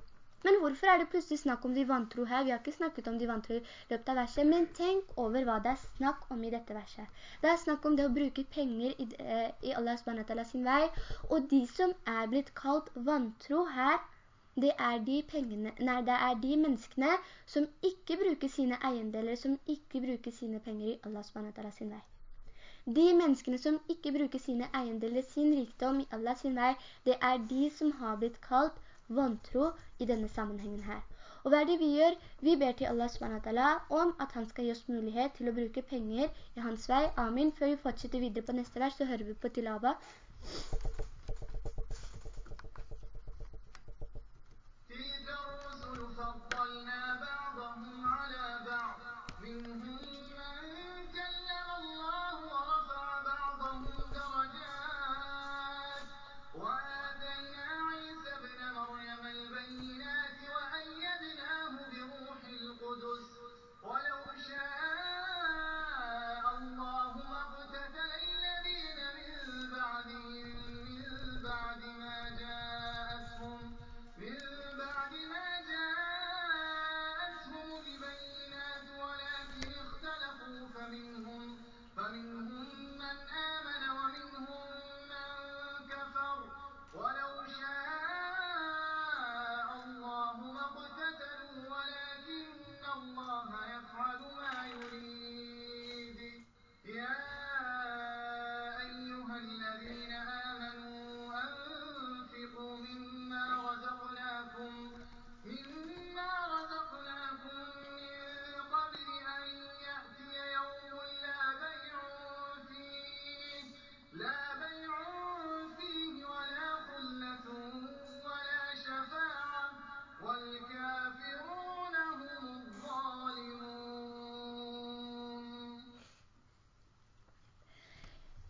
Men hvorfor er det plutselig snakk om de vantro her? Vi har ikke snakket om de vantro i løpet av verset, men tenk over hva det er snakk om i dette verset. Det er snakk om det å bruke penger i, eh, i Allah SWT sin vei, og de som er blitt kalt vantro her, det er de pengene, nei, det er de menneskene som ikke bruker sine eiendeler, som ikke bruker sine penger i Allah SWT sin vei. De menneskene som ikke bruker sine eiendeler, sin rikdom i Allah sin vei, det er de som har blitt kalt vantro i denne sammenhengen her. Og hva er det vi gjør? Vi ber til Allah SWT om at han skal gi oss mulighet til å bruke penger i hans vei. Amin. Før vi fortsetter videre på neste vers, så hører vi på tilaba.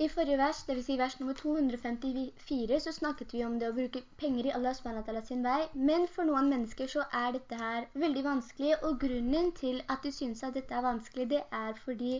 I forrige vers, det vil si vers nummer 254, så snakket vi om det å bruke penger i Allah SWT sin vei, men for noen mennesker så er dette her veldig vanskelig, og grunnen til at de synes at dette er vanskelig, det er fordi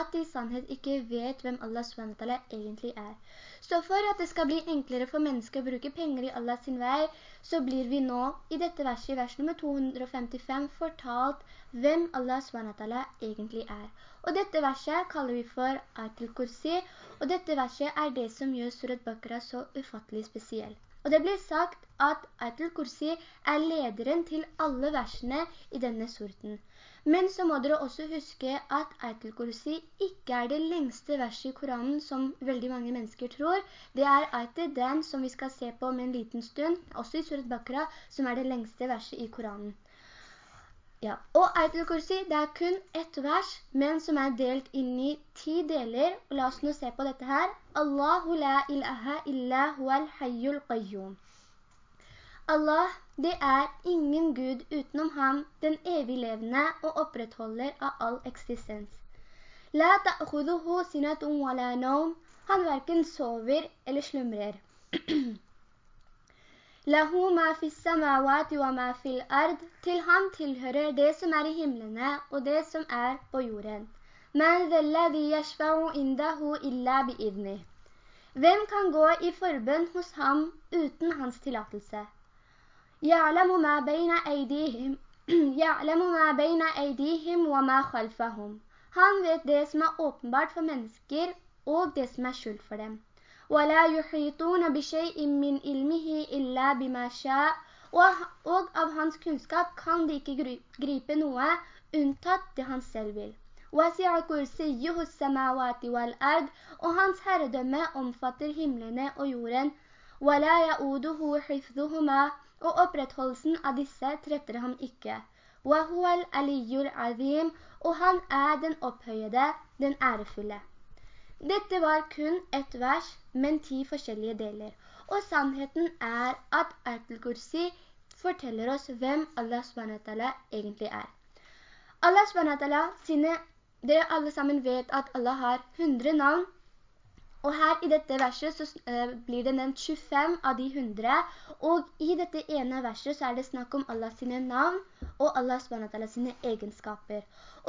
at de i sannhet ikke vet hvem Allah SWT egentlig er. Så for at det skal bli enklere for mennesker å bruke penger i Allah sin vei, så blir vi nå i dette verset, i vers nummer 255, fortalt hvem Allah SWT egentlig er. Og dette verset kaller vi for Aitul Kursi, og dette verset er det som gjør Surat Bakra så ufattelig spesiell. Og det blir sagt at Aitul Kursi er lederen til alle versene i denne surten. Men så må dere også huske at Aitul Kursi ikke er det lengste verset i Koranen som veldig mange mennesker tror. Det er Aitul den som vi skal se på om en liten stund, også i Surat Bakra, som er det lengste verset i Koranen. Ja, og Ayatul Kursi, det er kun ett vers, men som er delt inn i ti deler. La oss nå se på dette her. Allahu la ilaha illa huwal hayyul qayyum. Allah, det er ingen Gud utenom ham, den evig levende og opprettholder av all eksistens. La ta'khuduhu sinatun wa la naum. Han hverken sover eller slumrer. [clears throat] Lahu ma fis samawati wa ma fil ard. Til han tilhører det som er i himmelene og det som er på jorden. Men dhalladhi yashfa'u indahu illa bi'idni. Hvem kan gå i forbønn hos ham uten hans tillatelse? Ma bayna aydihim. Ya'lamu ma bayna aydihim wa ma khalfahum. Han vet det som er åpenbart for mennesker og det som er skjult for dem. ولا يحيطون بشيء من علمه إلا بما شاء og av hans kunnskap kan de ikke gripe noe unntatt det han selv vil. og hans herredømme omfatter himmelene og jorden. Og opprettholdelsen av disse tretter ham ikke. og han er den opphøyede, den ærefulle. Dette var kun et vers, men ti forskjellige deler. Og sannheten er at Ayatul Kursi forteller oss hvem Allah SWT egentlig er. Allah SWT sine dere alle sammen vet at Allah har 100 navn, og her i dette verset så uh, blir det nevnt 25 av de 100, og i dette ene verset så er det snakk om Allah sine navn og Allah SWT sine egenskaper.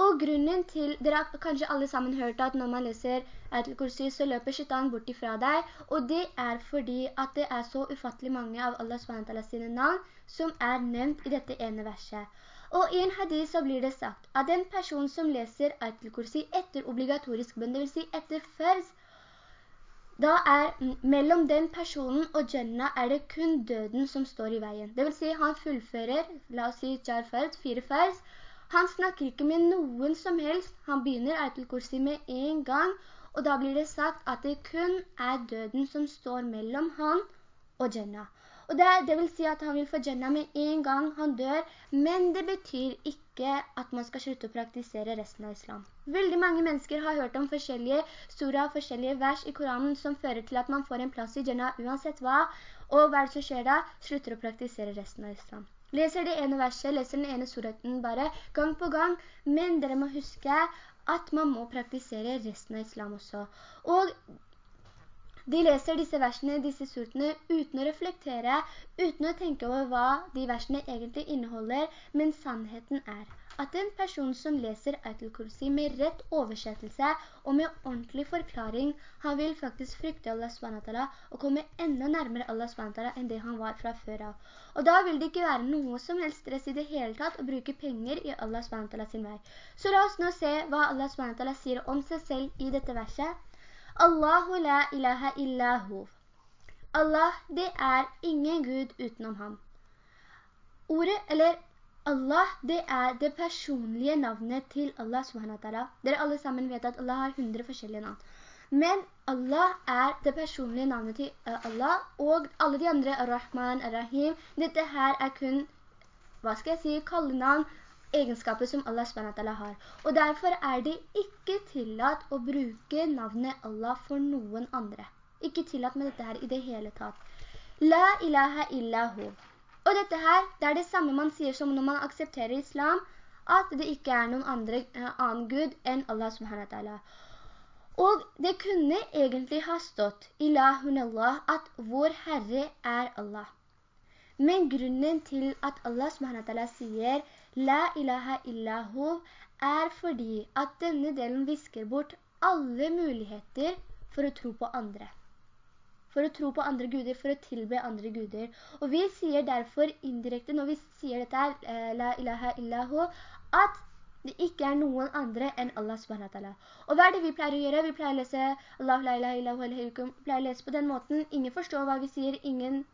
Og grunnen til, dere har kanskje alle sammen hørt at når man leser Ayatul Kursi så løper shaitan bort ifra deg, og det er fordi at det er så ufattelig mange av Allah SWT sine navn som er nevnt i dette ene verset. Og i en hadith så blir det sagt at den person som leser Ayatul Kursi etter obligatorisk bønn, det vil si etter først, da er mellom den personen og Jannah er det kun døden som står i veien. Det vil si han fullfører, la oss si ferd, fire fers. Han snakker ikke med noen som helst. Han begynner Eitel Kursi med en gang, og da blir det sagt at det kun er døden som står mellom han og Jannah. Og det, det, vil si at han vil få Jannah med en gang han dør, men det betyr ikke at man skal slutte å praktisere resten av islam. Veldig mange mennesker har hørt om forskjellige surah, forskjellige vers i Koranen som fører til at man får en plass i Jannah uansett hva, og hva som skjer da? Slutter å praktisere resten av islam. Leser det ene verset, leser den ene suraten bare gang på gang, men dere må huske at man må praktisere resten av islam også. Og de leser disse versene, disse surtene, uten å reflektere, uten å tenke over hva de versene egentlig inneholder, men sannheten er at en person som leser Ayatul Kursi med rett oversettelse og med ordentlig forklaring, han vil faktisk frykte Allah SWT og komme enda nærmere Allah SWT enn det han var fra før av. Og da vil det ikke være noe som helst stress i det hele tatt å bruke penger i Allah SWT sin vei. Så la oss nå se hva Allah SWT sier om seg selv i dette verset. Allahu la ilaha illahu. Allah, det er ingen Gud utenom ham. Ordet, eller Allah, det er det personlige navnet til Allah subhanahu Dere alle sammen vet at Allah har hundre forskjellige navn. Men Allah er det personlige navnet til eh, Allah, og alle de andre, Ar-Rahman, Ar-Rahim, dette her er kun, hva skal jeg si, kallenavn egenskaper som Allah SWT har. Og derfor er det ikke tillatt å bruke navnet Allah for noen andre. Ikke tillatt med dette her i det hele tatt. La ilaha illahu. Og dette her, det er det samme man sier som når man aksepterer islam, at det ikke er noen andre, uh, annen Gud enn Allah SWT. Og det kunne egentlig ha stått ilahun Allah, at vår Herre er Allah. Men grunnen til at Allah SWT sier La ilaha illahu er fordi at denne delen visker bort alle muligheter for å tro på andre. For å tro på andre guder, for å tilbe andre guder. Og vi sier derfor indirekte, når vi sier dette eh, la ilaha illahu, at det ikke er noen andre enn Allah subhanahu Og hva er det vi pleier å gjøre? Vi pleier å lese Allah la ilaha illahu pleier å lese på den måten. Ingen forstår hva vi sier, ingen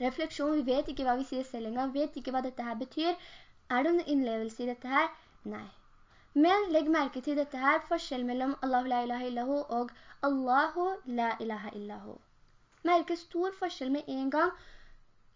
refleksjon. Vi vet ikke hva vi sier selv engang, vi vet ikke hva dette her betyr. Er det noen innlevelse i dette her? Nei. Men legg merke til dette her, forskjell mellom Allahu la ilaha illahu og Allahu la ilaha illahu. Merke stor forskjell med en gang.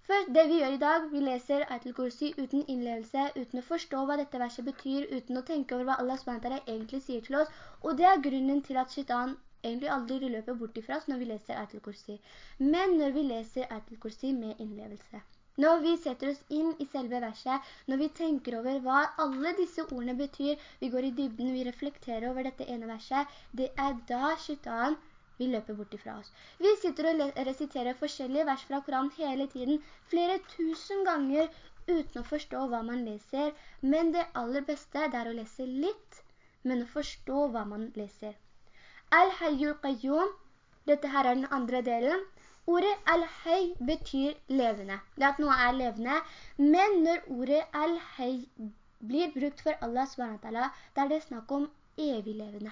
For det vi gjør i dag, vi leser «Aytil Kursi uten innlevelse, uten å forstå hva dette verset betyr, uten å tenke over hva Allah SWT egentlig sier til oss. Og det er grunnen til at shaitan egentlig aldri løper bort ifra oss når vi leser «Aytil Kursi. Men når vi leser «Aytil Kursi med innlevelse. Når vi setter oss inn i selve verset, når vi tenker over hva alle disse ordene betyr, vi går i dybden, vi reflekterer over dette ene verset, det er da skytan vi løper bort ifra oss. Vi sitter og resiterer forskjellige vers fra Koran hele tiden, flere tusen ganger, uten å forstå hva man leser. Men det aller beste er å lese litt, men å forstå hva man leser. Al-Hayyul Qayyum, dette her er den andre delen, Ordet al-hay betyr levende. Det at noe er levende. Men når ordet al-hay blir brukt for Allah SWT, da er det snakk om evig levende.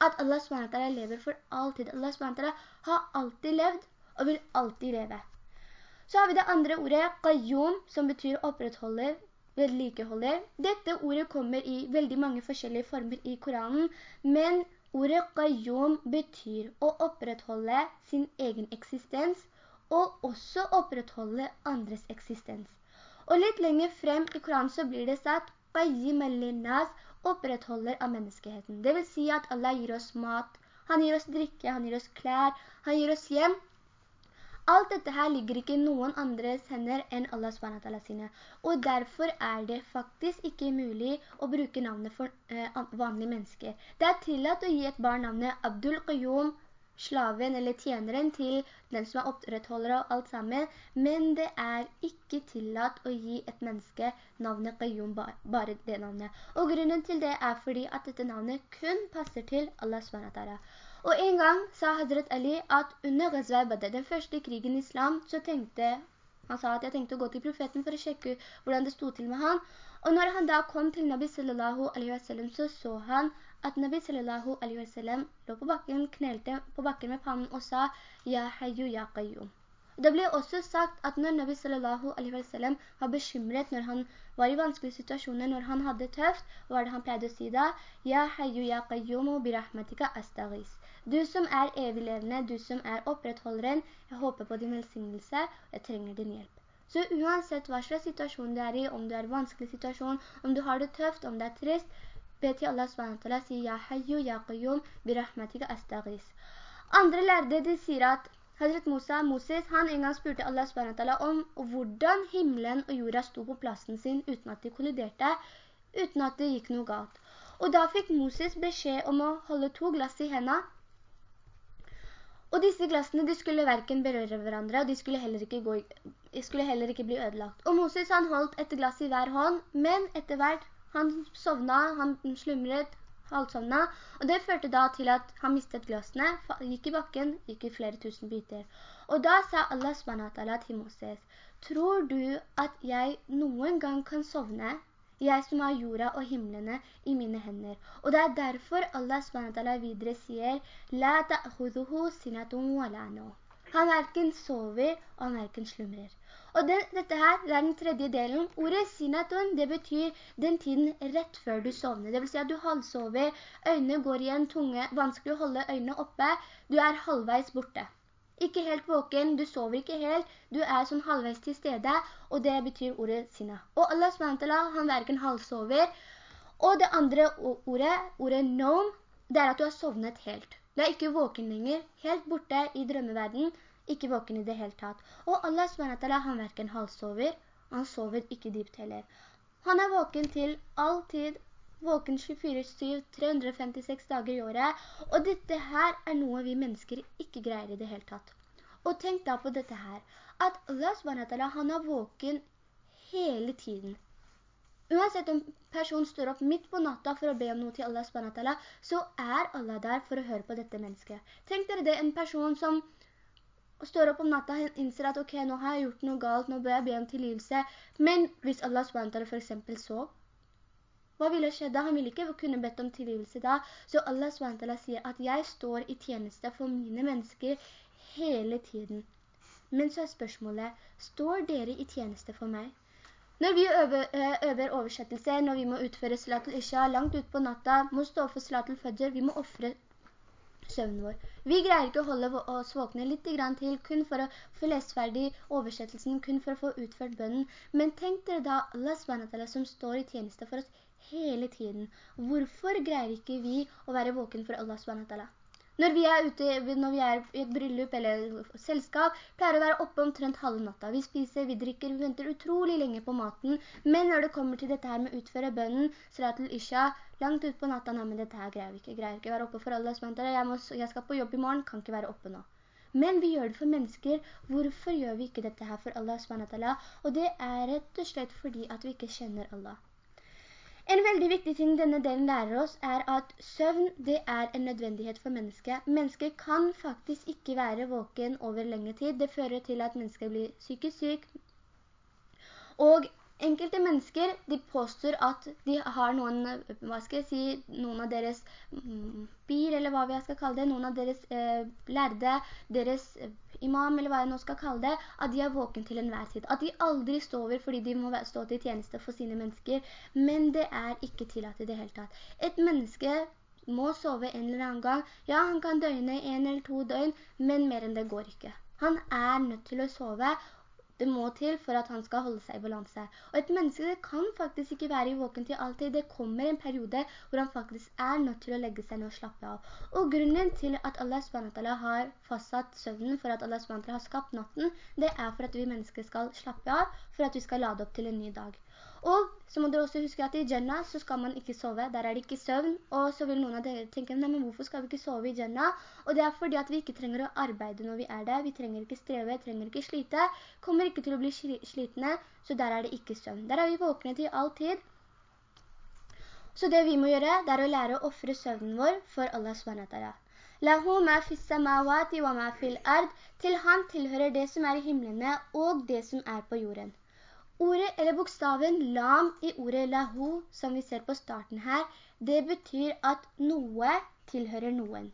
At Allah SWT lever for alltid. Allah SWT har alltid levd og vil alltid leve. Så har vi det andre ordet, qayyum, som betyr opprettholder, vedlikeholder. Dette ordet kommer i veldig mange forskjellige former i Koranen, men Ordet qayyum betyr å opprettholde sin egen eksistens, og også opprettholde andres eksistens. Og litt lenger frem i Koran så blir det sagt qayyim al-linnas, opprettholder av menneskeheten. Det vil si at Allah gir oss mat, han gir oss drikke, han gir oss klær, han gir oss hjem. Alt dette her ligger ikke i noen andres hender enn Allah SWT sine. Og derfor er det faktisk ikke mulig å bruke navnet for eh, vanlige mennesker. Det er tillatt å gi et barn navnet Abdul Qayyum, slaven eller tjeneren til den som er oppretholder og alt sammen, men det er ikke tillatt å gi et menneske navnet Qayyum, bare det navnet. Og grunnen til det er fordi at dette navnet kun passer til Allah SWT. Og en gang sa Hazret Ali at under Ghazwa Badr, den første krigen i islam, så tenkte, han sa at jeg tenkte å gå til profeten for å sjekke hvordan det stod til med han. Og når han da kom til Nabi sallallahu alaihi wasallam, så så han at Nabi sallallahu alaihi wasallam lå på bakken, knelte på bakken med pannen og sa, «Ja hayyu ya qayyum». Det ble også sagt at når Nabi sallallahu alaihi wa sallam var bekymret når han var i vanskelige situasjoner, når han hadde tøft, hva var det han pleide å si da? «Ya hayyu ya qayyumu birahmatika astaghis». Du som er eviglevende, du som er opprettholderen, jeg håper på din velsignelse, jeg trenger din hjelp. Så uansett hva slags situasjon du er i, om du er i vanskelig situasjon, om du har det tøft, om det er trist, be til Allah SWT, si «Ja hayyu ya qayyum birahmatika astaghis». Andre lærde, de sier at Hazret Musa, Moses, han en gang spurte Allah SWT om hvordan himmelen og jorda sto på plassen sin uten at de kolliderte, uten at det gikk noe galt. Og da fikk Moses beskjed om å holde to glass i hendene, og disse glassene de skulle hverken berøre hverandre, og de skulle heller gå, skulle heller ikke bli ødelagt. Og Moses han holdt et glass i hver hånd, men etter hvert han sovna, han slumret, halvsovna, og det førte da til at han mistet glassene, gikk i bakken, gikk i flere tusen biter. Og da sa Allah SWT til Moses, tror du at jeg noen gang kan sovne, jeg som har jorda og himmelene i mine hender. Og det er derfor Allah SWT videre sier, «La ta'khuduhu sinatun wa la'no». Han hverken sover, og han hverken slumrer. Og den, dette her, det er den tredje delen. Ordet sinatun, det betyr den tiden rett før du sovner. Det vil si at du halvsover, øynene går igjen, tunge, vanskelig å holde øynene oppe. Du er halvveis borte. Ikke helt våken, du sover ikke helt, du er sånn halvveis til stede, og det betyr ordet sinna. Og Allah SWT, han hverken halvsover. Og det andre ordet, ordet nom, det er at du har sovnet helt. Er ikke våken lenger, helt borte i drømmeverden, ikke våken i det hele tatt. Og Allah SWT, han hverken halsover, han sover ikke dypt heller. Han er våken til all tid, våken 24-7, 356 dager i året, og dette her er noe vi mennesker ikke greier i det hele tatt. Og tenk da på dette her, at Allah SWT, han er våken hele tiden. Uansett om personen står opp midt på natta for å be om noe til Allah SWT, så er Allah der for å høre på dette mennesket. Tenk dere det, en person som står opp om natta og innser at ok, nå har jeg gjort noe galt, nå bør jeg be om tilgivelse. Men hvis Allah SWT for eksempel så, hva ville skjedd da? Han ville ikke kunne bedt om tilgivelse da. Så Allah SWT sier at jeg står i tjeneste for mine mennesker hele tiden. Men så er spørsmålet, står dere i tjeneste for meg? Når vi øver, eh, øver oversettelse, når vi må utføre salatul isha langt ut på natta, må stå for salatul fajr, vi må offre søvnen vår. Vi greier ikke å holde oss våkne litt til, kun for å få lesferdig oversettelsen, kun for å få utført bønnen. Men tenk dere da Allah SWT som står i tjeneste for oss hele tiden. Hvorfor greier ikke vi å være våken for Allah SWT? Når vi er ute, når vi er i et bryllup eller selskap, pleier å være oppe omtrent halve natta. Vi spiser, vi drikker, vi venter utrolig lenge på maten. Men når det kommer til dette her med å utføre bønnen, salatul isha, langt ut på natta, nei, men dette her greier vi ikke. Greier ikke å være oppe for alle jeg, må, jeg skal på jobb i morgen, kan ikke være oppe nå. Men vi gjør det for mennesker. Hvorfor gjør vi ikke dette her for Allah? Og det er rett og slett fordi at vi ikke kjenner Allah. En veldig viktig ting denne delen lærer oss er at søvn det er en nødvendighet for mennesket. Mennesket kan faktisk ikke være våken over lenge tid. Det fører til at mennesket blir psykisk syk. Og enkelte mennesker, de påstår at de har noen, hva skal jeg si, noen av deres mm, bir, eller hva vi skal kalle det, noen av deres eh, lærde, deres imam, eller hva jeg nå skal kalle det, at de er våken til enhver tid. At de aldri står over fordi de må stå til tjeneste for sine mennesker. Men det er ikke tillatt i det hele tatt. Et menneske må sove en eller annen gang. Ja, han kan døgne en eller to døgn, men mer enn det går ikke. Han er nødt til å sove, dette må til for at han skal holde seg i balanse. Og et menneske kan faktisk ikke være i våken til alltid. Det kommer en periode hvor han faktisk er nødt til å legge seg ned og slappe av. Og grunnen til at Allah SWT har fastsatt søvnen, for at Allah SWT har skapt natten, det er for at vi mennesker skal slappe av, for at vi skal lade opp til en ny dag. Og så må dere også huske at i Jannah så skal man ikke sove, der er det ikke søvn, og så vil noen av dere tenke, nei, men hvorfor skal vi ikke sove i Jannah? Og det er fordi at vi ikke trenger å arbeide når vi er der, vi trenger ikke streve, trenger ikke slite, kommer ikke til å bli slitne, så der er det ikke søvn. Der er vi våkne til all tid. Så det vi må gjøre, det er å lære å offre søvnen vår for Allah SWT. Lahu ma fis samawati wa ma fil ard, til han tilhører det som er i himmelene og det som er på jorden. Ordet eller bokstaven lam i ordet lahu, som vi ser på starten her, det betyr at noe tilhører noen.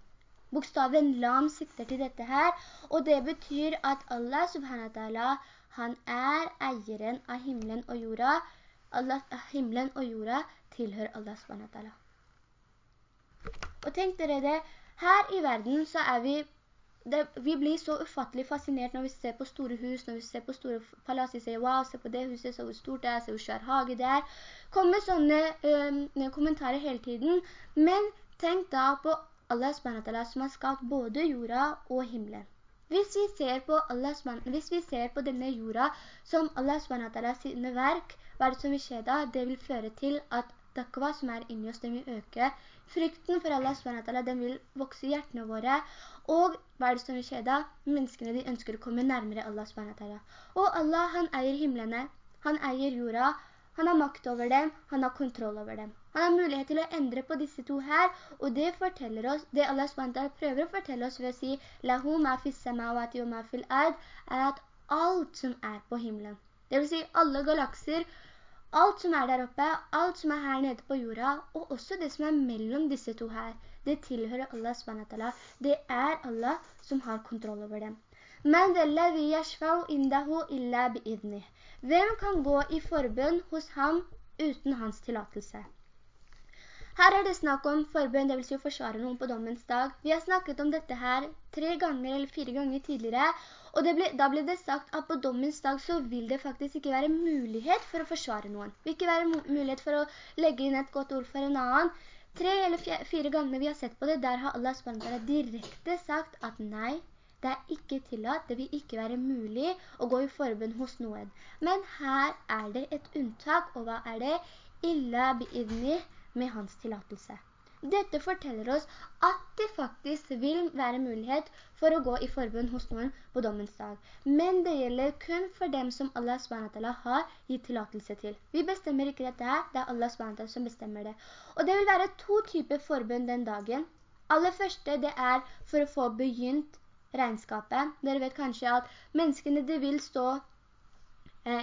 Bokstaven lam sikter til dette her, og det betyr at Allah subhanahu wa ta'ala, han er eieren av himmelen og jorda. Allah, himmelen og jorda tilhører Allah subhanahu wa ta'ala. Og tenk dere det, her i verden så er vi det, vi blir så ufattelig fascinert når vi ser på store hus, når vi ser på store palasser, sier, wow, se på det huset, se hvor stort det er, se hvor svær hage det er. Kommer sånne øh, kommentarer hele tiden, men tenk da på Allah SWT som har skapt både jorda og himmelen. Hvis vi ser på, Allahs, hvis vi ser på denne jorda som Allah SWT sine verk, hva er det som vil skje da? Det vil føre til at takva som er inni oss, den vil øke. Frykten for Allah SWT, den vil vokse i hjertene våre. Og hva er det som vil skje da? Menneskene de ønsker å komme nærmere Allah SWT. Og Allah, han eier himmelene, han eier jorda, han har makt over dem, han har kontroll over dem. Han har mulighet til å endre på disse to her, og det forteller oss, det Allah SWT prøver å fortelle oss ved å si «Lahu ma fis samawati wa ma fil ad», er at alt som er på himmelen, det vil si alle galakser, Alt som er der oppe, alt som er her nede på jorda, og også det som er mellom disse to her, det tilhører Allah SWT. Det er Allah som har kontroll over dem. Men Hvem kan gå i forbund hos ham uten hans tillatelse? Her er det snakk om forbønn, det vil si å forsvare noen på dommens dag. Vi har snakket om dette her tre ganger eller fire ganger tidligere, og ble, da ble det sagt at på dommens dag så vil det faktisk ikke være mulighet for å forsvare noen. Det vil ikke være mulighet for å legge inn et godt ord for en annen. Tre eller fire ganger vi har sett på det, der har Allah SWT direkte sagt at nei, det er ikke tillatt, det vil ikke være mulig å gå i forbund hos noen. Men her er det et unntak, og hva er det? Illa bi'idni med hans tillatelse. Dette forteller oss at det faktisk vil være mulighet for å gå i forbund hos noen på dommens dag. Men det gjelder kun for dem som Allah SWT har gitt tillatelse til. Vi bestemmer ikke dette her, det er Allah SWT som bestemmer det. Og det vil være to typer forbund den dagen. Aller første det er for å få begynt regnskapet. Dere vet kanskje at menneskene de vil stå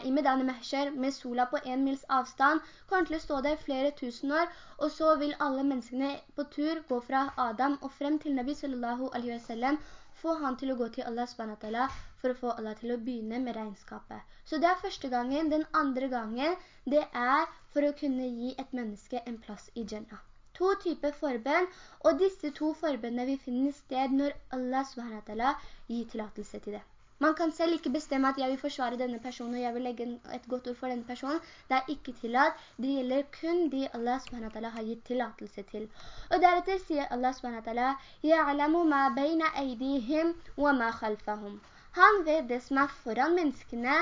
i Medan Mehsher med sola på en mils avstand, kommer til å stå der flere tusen år, og så vil alle menneskene på tur gå fra Adam og frem til Nabi sallallahu alaihi wa sallam, få han til å gå til Allah subhanahu for å få Allah til å begynne med regnskapet. Så det er første gangen. Den andre gangen, det er for å kunne gi et menneske en plass i Jannah. To typer forbønn, og disse to forbønnene vil finne sted når Allah subhanahu gir tilatelse til det. Man kan selv ikke bestemme at jeg vil forsvare denne personen, og jeg vil legge et godt ord for denne personen. Det er ikke tillatt. Det gjelder kun de Allah SWT har gitt tillatelse til. Og deretter sier Allah SWT, «Ya'lamu ma beina eidihim wa ma khalfahum». Han vet det som er foran menneskene,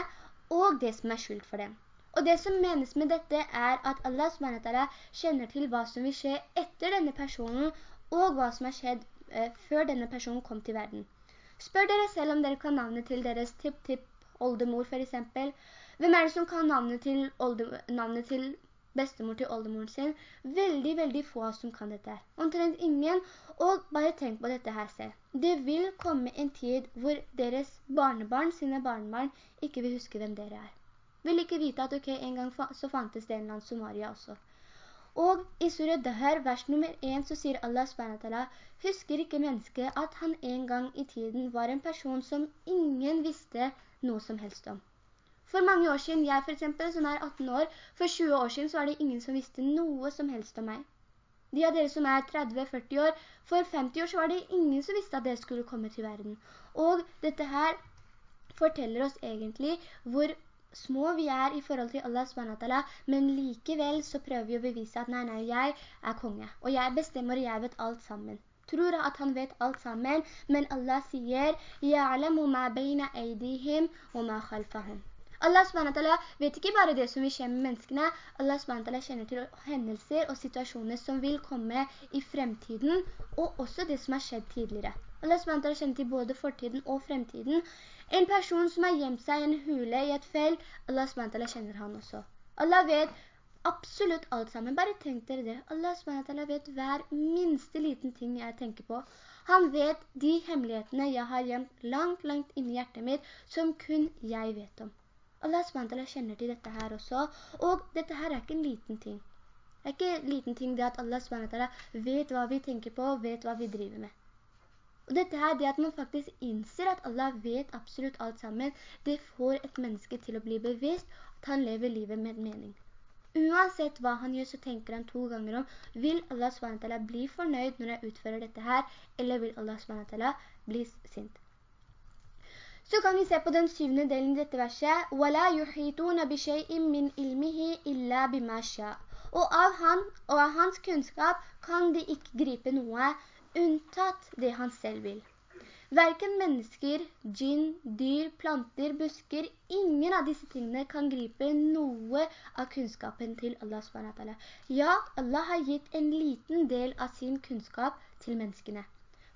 og det som er skjult for dem. Og det som menes med dette er at Allah SWT kjenner til hva som vil skje etter denne personen, og hva som har skjedd eh, før denne personen kom til verden. Spør dere selv om dere kan navnet til deres tipp-tipp-oldemor for eksempel. Hvem er det som kan navnet til, navnet til bestemor til oldemoren sin? Veldig, veldig få som kan dette. Omtrent ingen, og bare tenk på dette her selv. Det vil komme en tid hvor deres barnebarn, sine barnebarn, ikke vil huske hvem dere er. Vil ikke vite at ok, en gang så fantes det en land Somalia også. Og i surah Dahar, vers nummer 1, så sier Allah SWT, husker ikke mennesket at han en gang i tiden var en person som ingen visste noe som helst om. For mange år siden, jeg for eksempel, som er 18 år, for 20 år siden så var det ingen som visste noe som helst om meg. De av dere som er 30-40 år, for 50 år så var det ingen som visste at dere skulle komme til verden. Og dette her forteller oss egentlig hvor små vi er i forhold til Allah SWT, men likevel så prøver vi å bevise at nei, nei, jeg er konge, og jeg bestemmer, og jeg vet alt sammen. Tror at han vet alt sammen, men Allah sier, «Ya'lamu ma beina eidihim og ma khalfahum». Allah SWT vet ikke bare det som vil skje med menneskene, Allah SWT kjenner til hendelser og situasjoner som vil komme i fremtiden, og også det som har skjedd tidligere. Allah SWT kjenner til både fortiden og fremtiden, en person som har gjemt seg i en hule i et fell, Allah SWT kjenner han også. Allah vet absolutt alt sammen. Bare tenk dere det. Allah SWT vet hver minste liten ting jeg tenker på. Han vet de hemmelighetene jeg har gjemt langt, langt inni hjertet mitt, som kun jeg vet om. Allah SWT kjenner til dette her også, og dette her er ikke en liten ting. Det er ikke en liten ting det at Allah SWT vet hva vi tenker på, vet hva vi driver med. Og dette her, det at man faktisk innser at Allah vet absolutt alt sammen, det får et menneske til å bli bevisst at han lever livet med mening. Uansett hva han gjør, så tenker han to ganger om, vil Allah SWT bli fornøyd når jeg utfører dette her, eller vil Allah SWT bli sint? Så kan vi se på den syvende delen i dette verset. «Wala yuhituna bishay'in min ilmihi illa bimasha». Og av, han, og av hans kunnskap kan de ikke gripe noe unntatt det han selv vil. Hverken mennesker, djinn, dyr, planter, busker, ingen av disse tingene kan gripe noe av kunnskapen til Allah SWT. Ja, Allah har gitt en liten del av sin kunnskap til menneskene.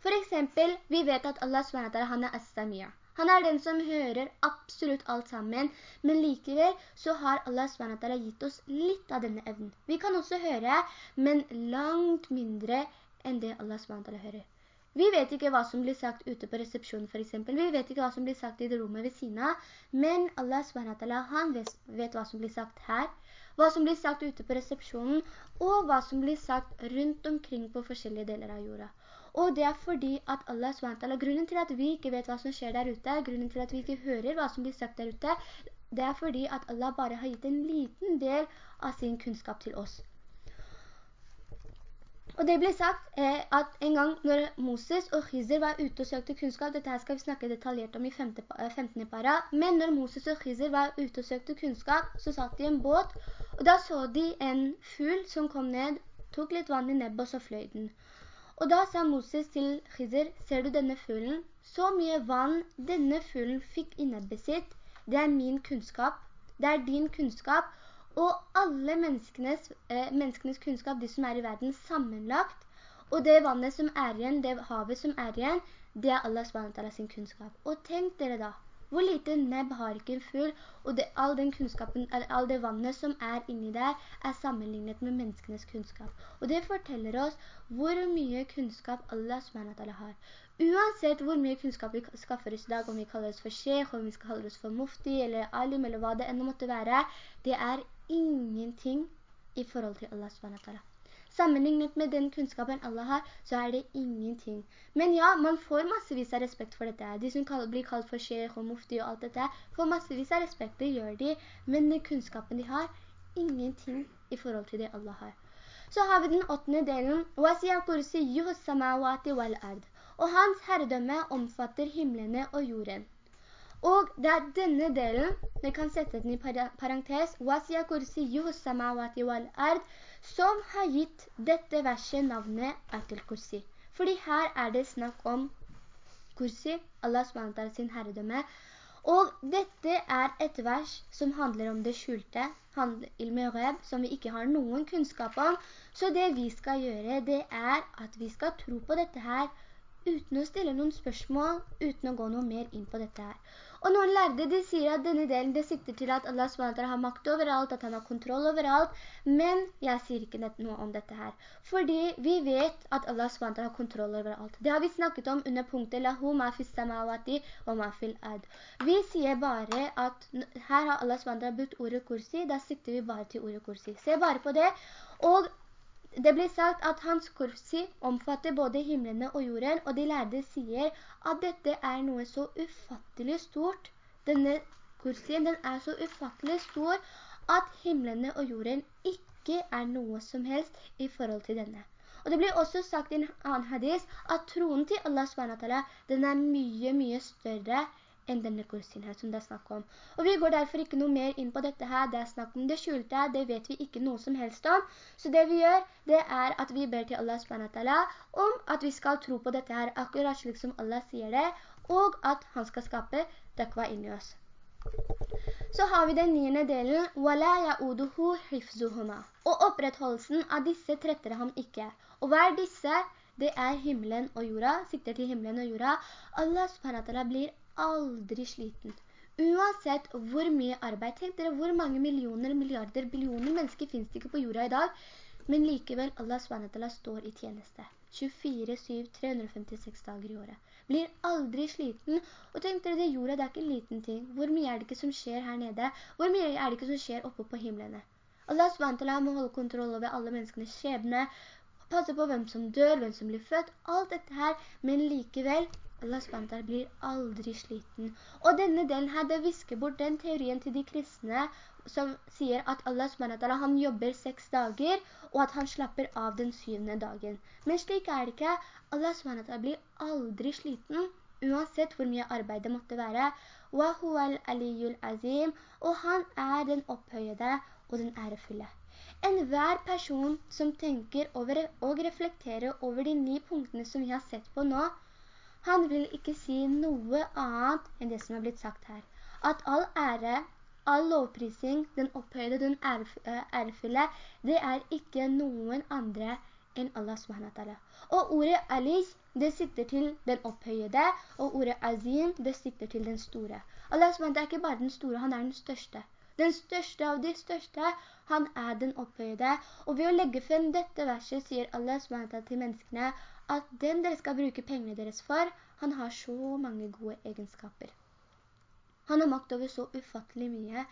For eksempel, vi vet at Allah SWT han er As-Samir. Han er den som hører absolutt alt sammen, men likevel så har Allah SWT gitt oss litt av denne evnen. Vi kan også høre, men langt mindre enn det Allah SWT hører. Vi vet ikke hva som blir sagt ute på resepsjonen for eksempel. Vi vet ikke hva som blir sagt i det rommet ved siden av. men Allah SWT, han vet, vet hva som blir sagt her, hva som blir sagt ute på resepsjonen, og hva som blir sagt rundt omkring på forskjellige deler av jorda. Og det er fordi at Allah SWT, grunnen til at vi ikke vet hva som skjer der ute, grunnen til at vi ikke hører hva som blir sagt der ute, det er fordi at Allah bare har gitt en liten del av sin kunnskap til oss. Og det ble sagt eh, at en gang når Moses og Khizir var ute og søkte kunnskap, dette her skal vi snakke detaljert om i 15. Eh, para, men når Moses og Khizir var ute og søkte kunnskap, så satt de i en båt, og da så de en fugl som kom ned, tok litt vann i nebbet og så fløy den. Og da sa Moses til Khizir, ser du denne fuglen? Så mye vann denne fuglen fikk i nebbet sitt, det er min kunnskap, det er din kunnskap, og alle menneskenes, eh, menneskenes kunnskap, de som er i verden, sammenlagt, og det vannet som er igjen, det havet som er igjen, det er Allah SWT sin kunnskap. Og tenk dere da, hvor lite nebb har ikke en fugl, og det, all den kunnskapen, all det vannet som er inni der, er sammenlignet med menneskenes kunnskap. Og det forteller oss hvor mye kunnskap Allah SWT har. Uansett hvor mye kunnskap vi skaffer oss i dag, om vi kaller oss for sjef, om vi skal kalle oss for mufti, eller alim, eller hva det enda måtte være, det er ingenting i forhold til Allah SWT. Sammenlignet med den kunnskapen Allah har, så er det ingenting. Men ja, man får massevis av respekt for dette. De som blir kalt for sjef og mufti og alt dette, får massevis av respekt, det gjør de. Men den kunnskapen de har, ingenting i forhold til det Allah har. Så har vi den åttende delen. Og hans herredømme omfatter himmelene og jorden. Og det er denne delen, vi kan sette den i parentes, som har gitt dette verset navnet Atul Kursi. Fordi her er det snakk om Kursi, Allah SWT sin herredømme, og dette er et vers som handler om det skjulte, som vi ikke har noen kunnskap om. Så det vi skal gjøre, det er at vi skal tro på dette her, uten å stille noen spørsmål, uten å gå noe mer inn på dette her. Og noen lærde, de sier at denne delen det sikter til at Allah SWT har makt overalt, at han har kontroll overalt, men jeg sier ikke noe om dette her. Fordi vi vet at Allah SWT har kontroll overalt. Det har vi snakket om under punktet «Lahu ma fis samawati wa ma fil ad». Vi sier bare at her har Allah SWT brukt ordet kursi, da sikter vi bare til ordet kursi. Se bare på det, og det blir sagt at hans kursi omfatter både himmelene og jorden, og de lærde sier at dette er noe så ufattelig stort. Denne kursien, den er så ufattelig stor at himmelene og jorden ikke er noe som helst i forhold til denne. Og det blir også sagt i en annen hadis at troen til Allah SWT, den er mye, mye større enn denne kursen her som det er snakk om. Og vi går derfor ikke noe mer inn på dette her, det er snakk om det skjulte, det vet vi ikke noe som helst om. Så det vi gjør, det er at vi ber til Allah SWT om at vi skal tro på dette her, akkurat slik som Allah sier det, og at han skal skape takva inni oss. Så har vi den niende delen, «Wala ya'uduhu hifzuhuma». Og opprettholdelsen av disse tretter ham ikke. Og hva er disse? Det er himmelen og jorda, sikter til himmelen og jorda. Allah subhanahu blir aldri sliten. Uansett hvor mye arbeid, tenk dere hvor mange millioner, milliarder, billioner mennesker finnes det ikke på jorda i dag, men likevel Allah SWT står i tjeneste. 24-7, 356 dager i året. Blir aldri sliten, og tenk dere, det jorda det er ikke en liten ting. Hvor mye er det ikke som skjer her nede? Hvor mye er det ikke som skjer oppe på himmelene? Allah SWT må holde kontroll over alle menneskenes skjebne, passe på hvem som dør, hvem som blir født, alt dette her, men likevel, Allah SWT blir aldri sliten. Og denne delen her, det visker bort den teorien til de kristne som sier at Allah SWT, han jobber seks dager, og at han slapper av den syvende dagen. Men slik er det ikke. Allah SWT blir aldri sliten, uansett hvor mye arbeid det måtte være. Og han er den opphøyede og den ærefulle. En hver person som tenker over og reflekterer over de ni punktene som vi har sett på nå, han vil ikke si noe annet enn det som har blitt sagt her. At all ære, all lovprising, den opphøyde, den ærefylle, det er ikke noen andre enn Allah subhanahu Og ordet alis, det sikter til den opphøyede, og ordet azim, det sikter til den store. Allah subhanahu er ikke bare den store, han er den største. Den største av de største, han er den opphøyde. Og ved å legge frem dette verset sier Allah SWT til menneskene at den dere skal bruke pengene deres for, han har så mange gode egenskaper. Han har makt over så ufattelig mye.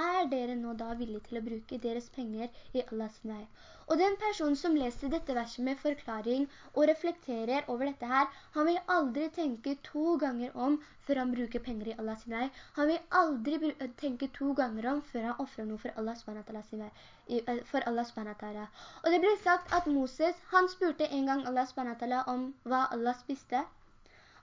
Er dere nå da villige til å bruke deres penger i Allahs vei? Og den personen som leser dette verset med forklaring og reflekterer over dette her, han vil aldri tenke to ganger om før han bruker penger i Allahs vei. Han vil aldri tenke to ganger om før han offrer noe for Allahs vei. Eh. Og det blir sagt at Moses, han spurte en gang Allah SWT om hva Allah spiste.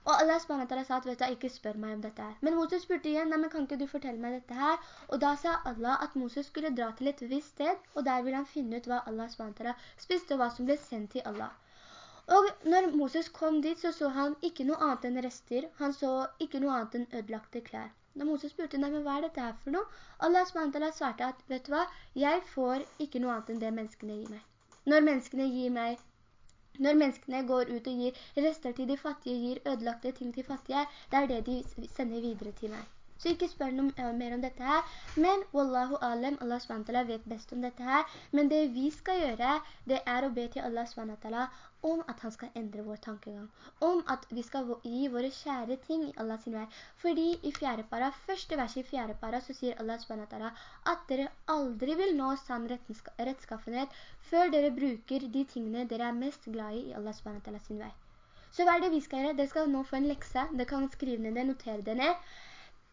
Og Allah SWT sa at, vet du, ikke spør meg om dette her. Men Moses spurte igjen, nei, men kan ikke du fortelle meg dette her? Og da sa Allah at Moses skulle dra til et visst sted, og der ville han finne ut hva Allah SWT spiste, og hva som ble sendt til Allah. Og når Moses kom dit, så så han ikke noe annet enn rester. Han så ikke noe annet enn ødelagte klær. Da Moses spurte, nei, men hva er dette her for noe? Allah SWT svarte at, vet du hva, jeg får ikke noe annet enn det menneskene gir meg. Når menneskene gir meg når menneskene går ut og gir rester til de fattige, gir ødelagte ting til fattige, det er det de sender videre til meg. Så ikke spør noe eh, mer om dette her. Men, wallahu alam, Allah SWT vet best om dette her. Men det vi skal gjøre, det er å be til Allah SWT om at han skal endre vår tankegang. Om at vi skal gi våre kjære ting i Allah sin vei. Fordi i fjerde para, første vers i fjerde para, så sier Allah SWT at dere aldri vil nå sann rettskaffenhet før dere bruker de tingene dere er mest glad i i Allah SWT sin vei. Så hva er det vi skal gjøre? Dere skal nå få en lekse. Dere kan skrive ned det, notere det ned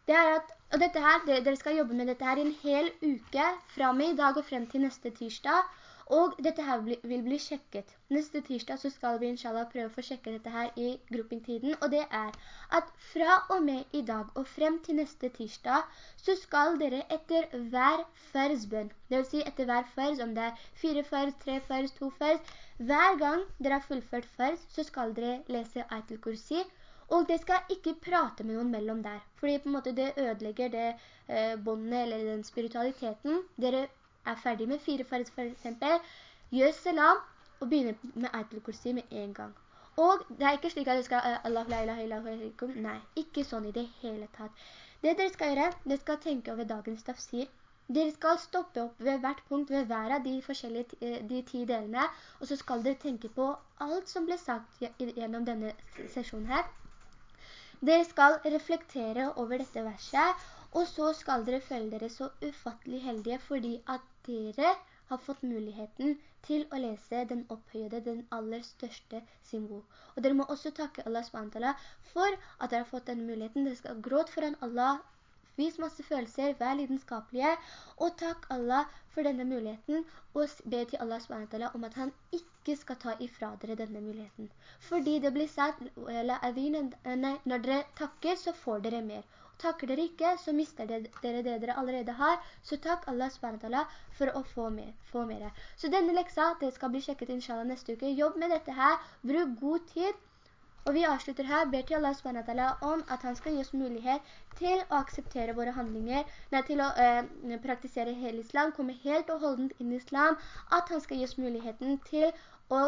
det at, og dette her, dere skal jobbe med dette her i en hel uke, fra med i dag og frem til neste tirsdag, og dette her vil bli sjekket. Neste tirsdag så skal vi inshallah prøve å få sjekke dette her i gruppingtiden, og det er at fra og med i dag og frem til neste tirsdag, så skal dere etter hver førsbønn, det vil si etter hver førs, om det er fire førs, tre førs, to førs, hver gang dere har fullført førs, så skal dere lese Aitul Kursi, og det skal ikke prate med noen mellom der, fordi på en måte det ødelegger det eh, båndet eller den spiritualiteten. Dere er ferdig med fire faris for eksempel, gjør salam og begynner med Ayatul Kursi med en gang. Og det er ikke slik at du skal eh, Allah la ilaha illahu Nei, ikke sånn i det hele tatt. Det dere skal gjøre, dere skal tenke over dagens tafsir. Dere skal stoppe opp ved hvert punkt, ved hver av de forskjellige eh, de ti delene, og så skal dere tenke på alt som ble sagt gjennom denne sesjonen her. Dere skal reflektere over dette verset, og så skal dere føle dere så ufattelig heldige, fordi at dere har fått muligheten til å lese den opphøyede, den aller største symbol. Og dere må også takke Allah SWT for at dere har fått den muligheten. Dere skal gråte foran Allah Vis masse følelser, vær lidenskapelige, og takk Allah for denne muligheten, og be til Allah SWT om at han ikke skal ta ifra dere denne muligheten. Fordi det blir sagt, når dere takker, så får dere mer. Takker dere ikke, så mister dere det dere allerede har. Så takk Allah SWT for å få mer. Få mer. Så denne leksa, det skal bli sjekket inshallah neste uke. Jobb med dette her. Bruk god tid. Og vi avslutter her, ber til Allah SWT om at han skal gi oss mulighet til å akseptere våre handlinger, nei, til å øh, praktisere hele islam, komme helt og holdent inn i islam, at han skal gi oss muligheten til å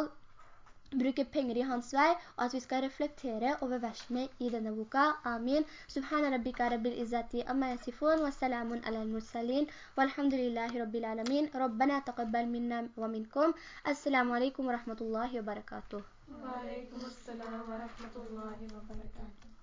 bruke penger i hans vei, og at vi skal reflektere over versene i denne boka. Amin. Subhana rabbika rabbil izzati amma yasifun, wa salamun ala al-mursalin, walhamdulillahi rabbil alamin. Rabbana taqabbal minna wa minkum. Assalamu alaikum wa rahmatullahi wa barakatuh. Wa alaikum assalam wa rahmatullahi wa barakatuh.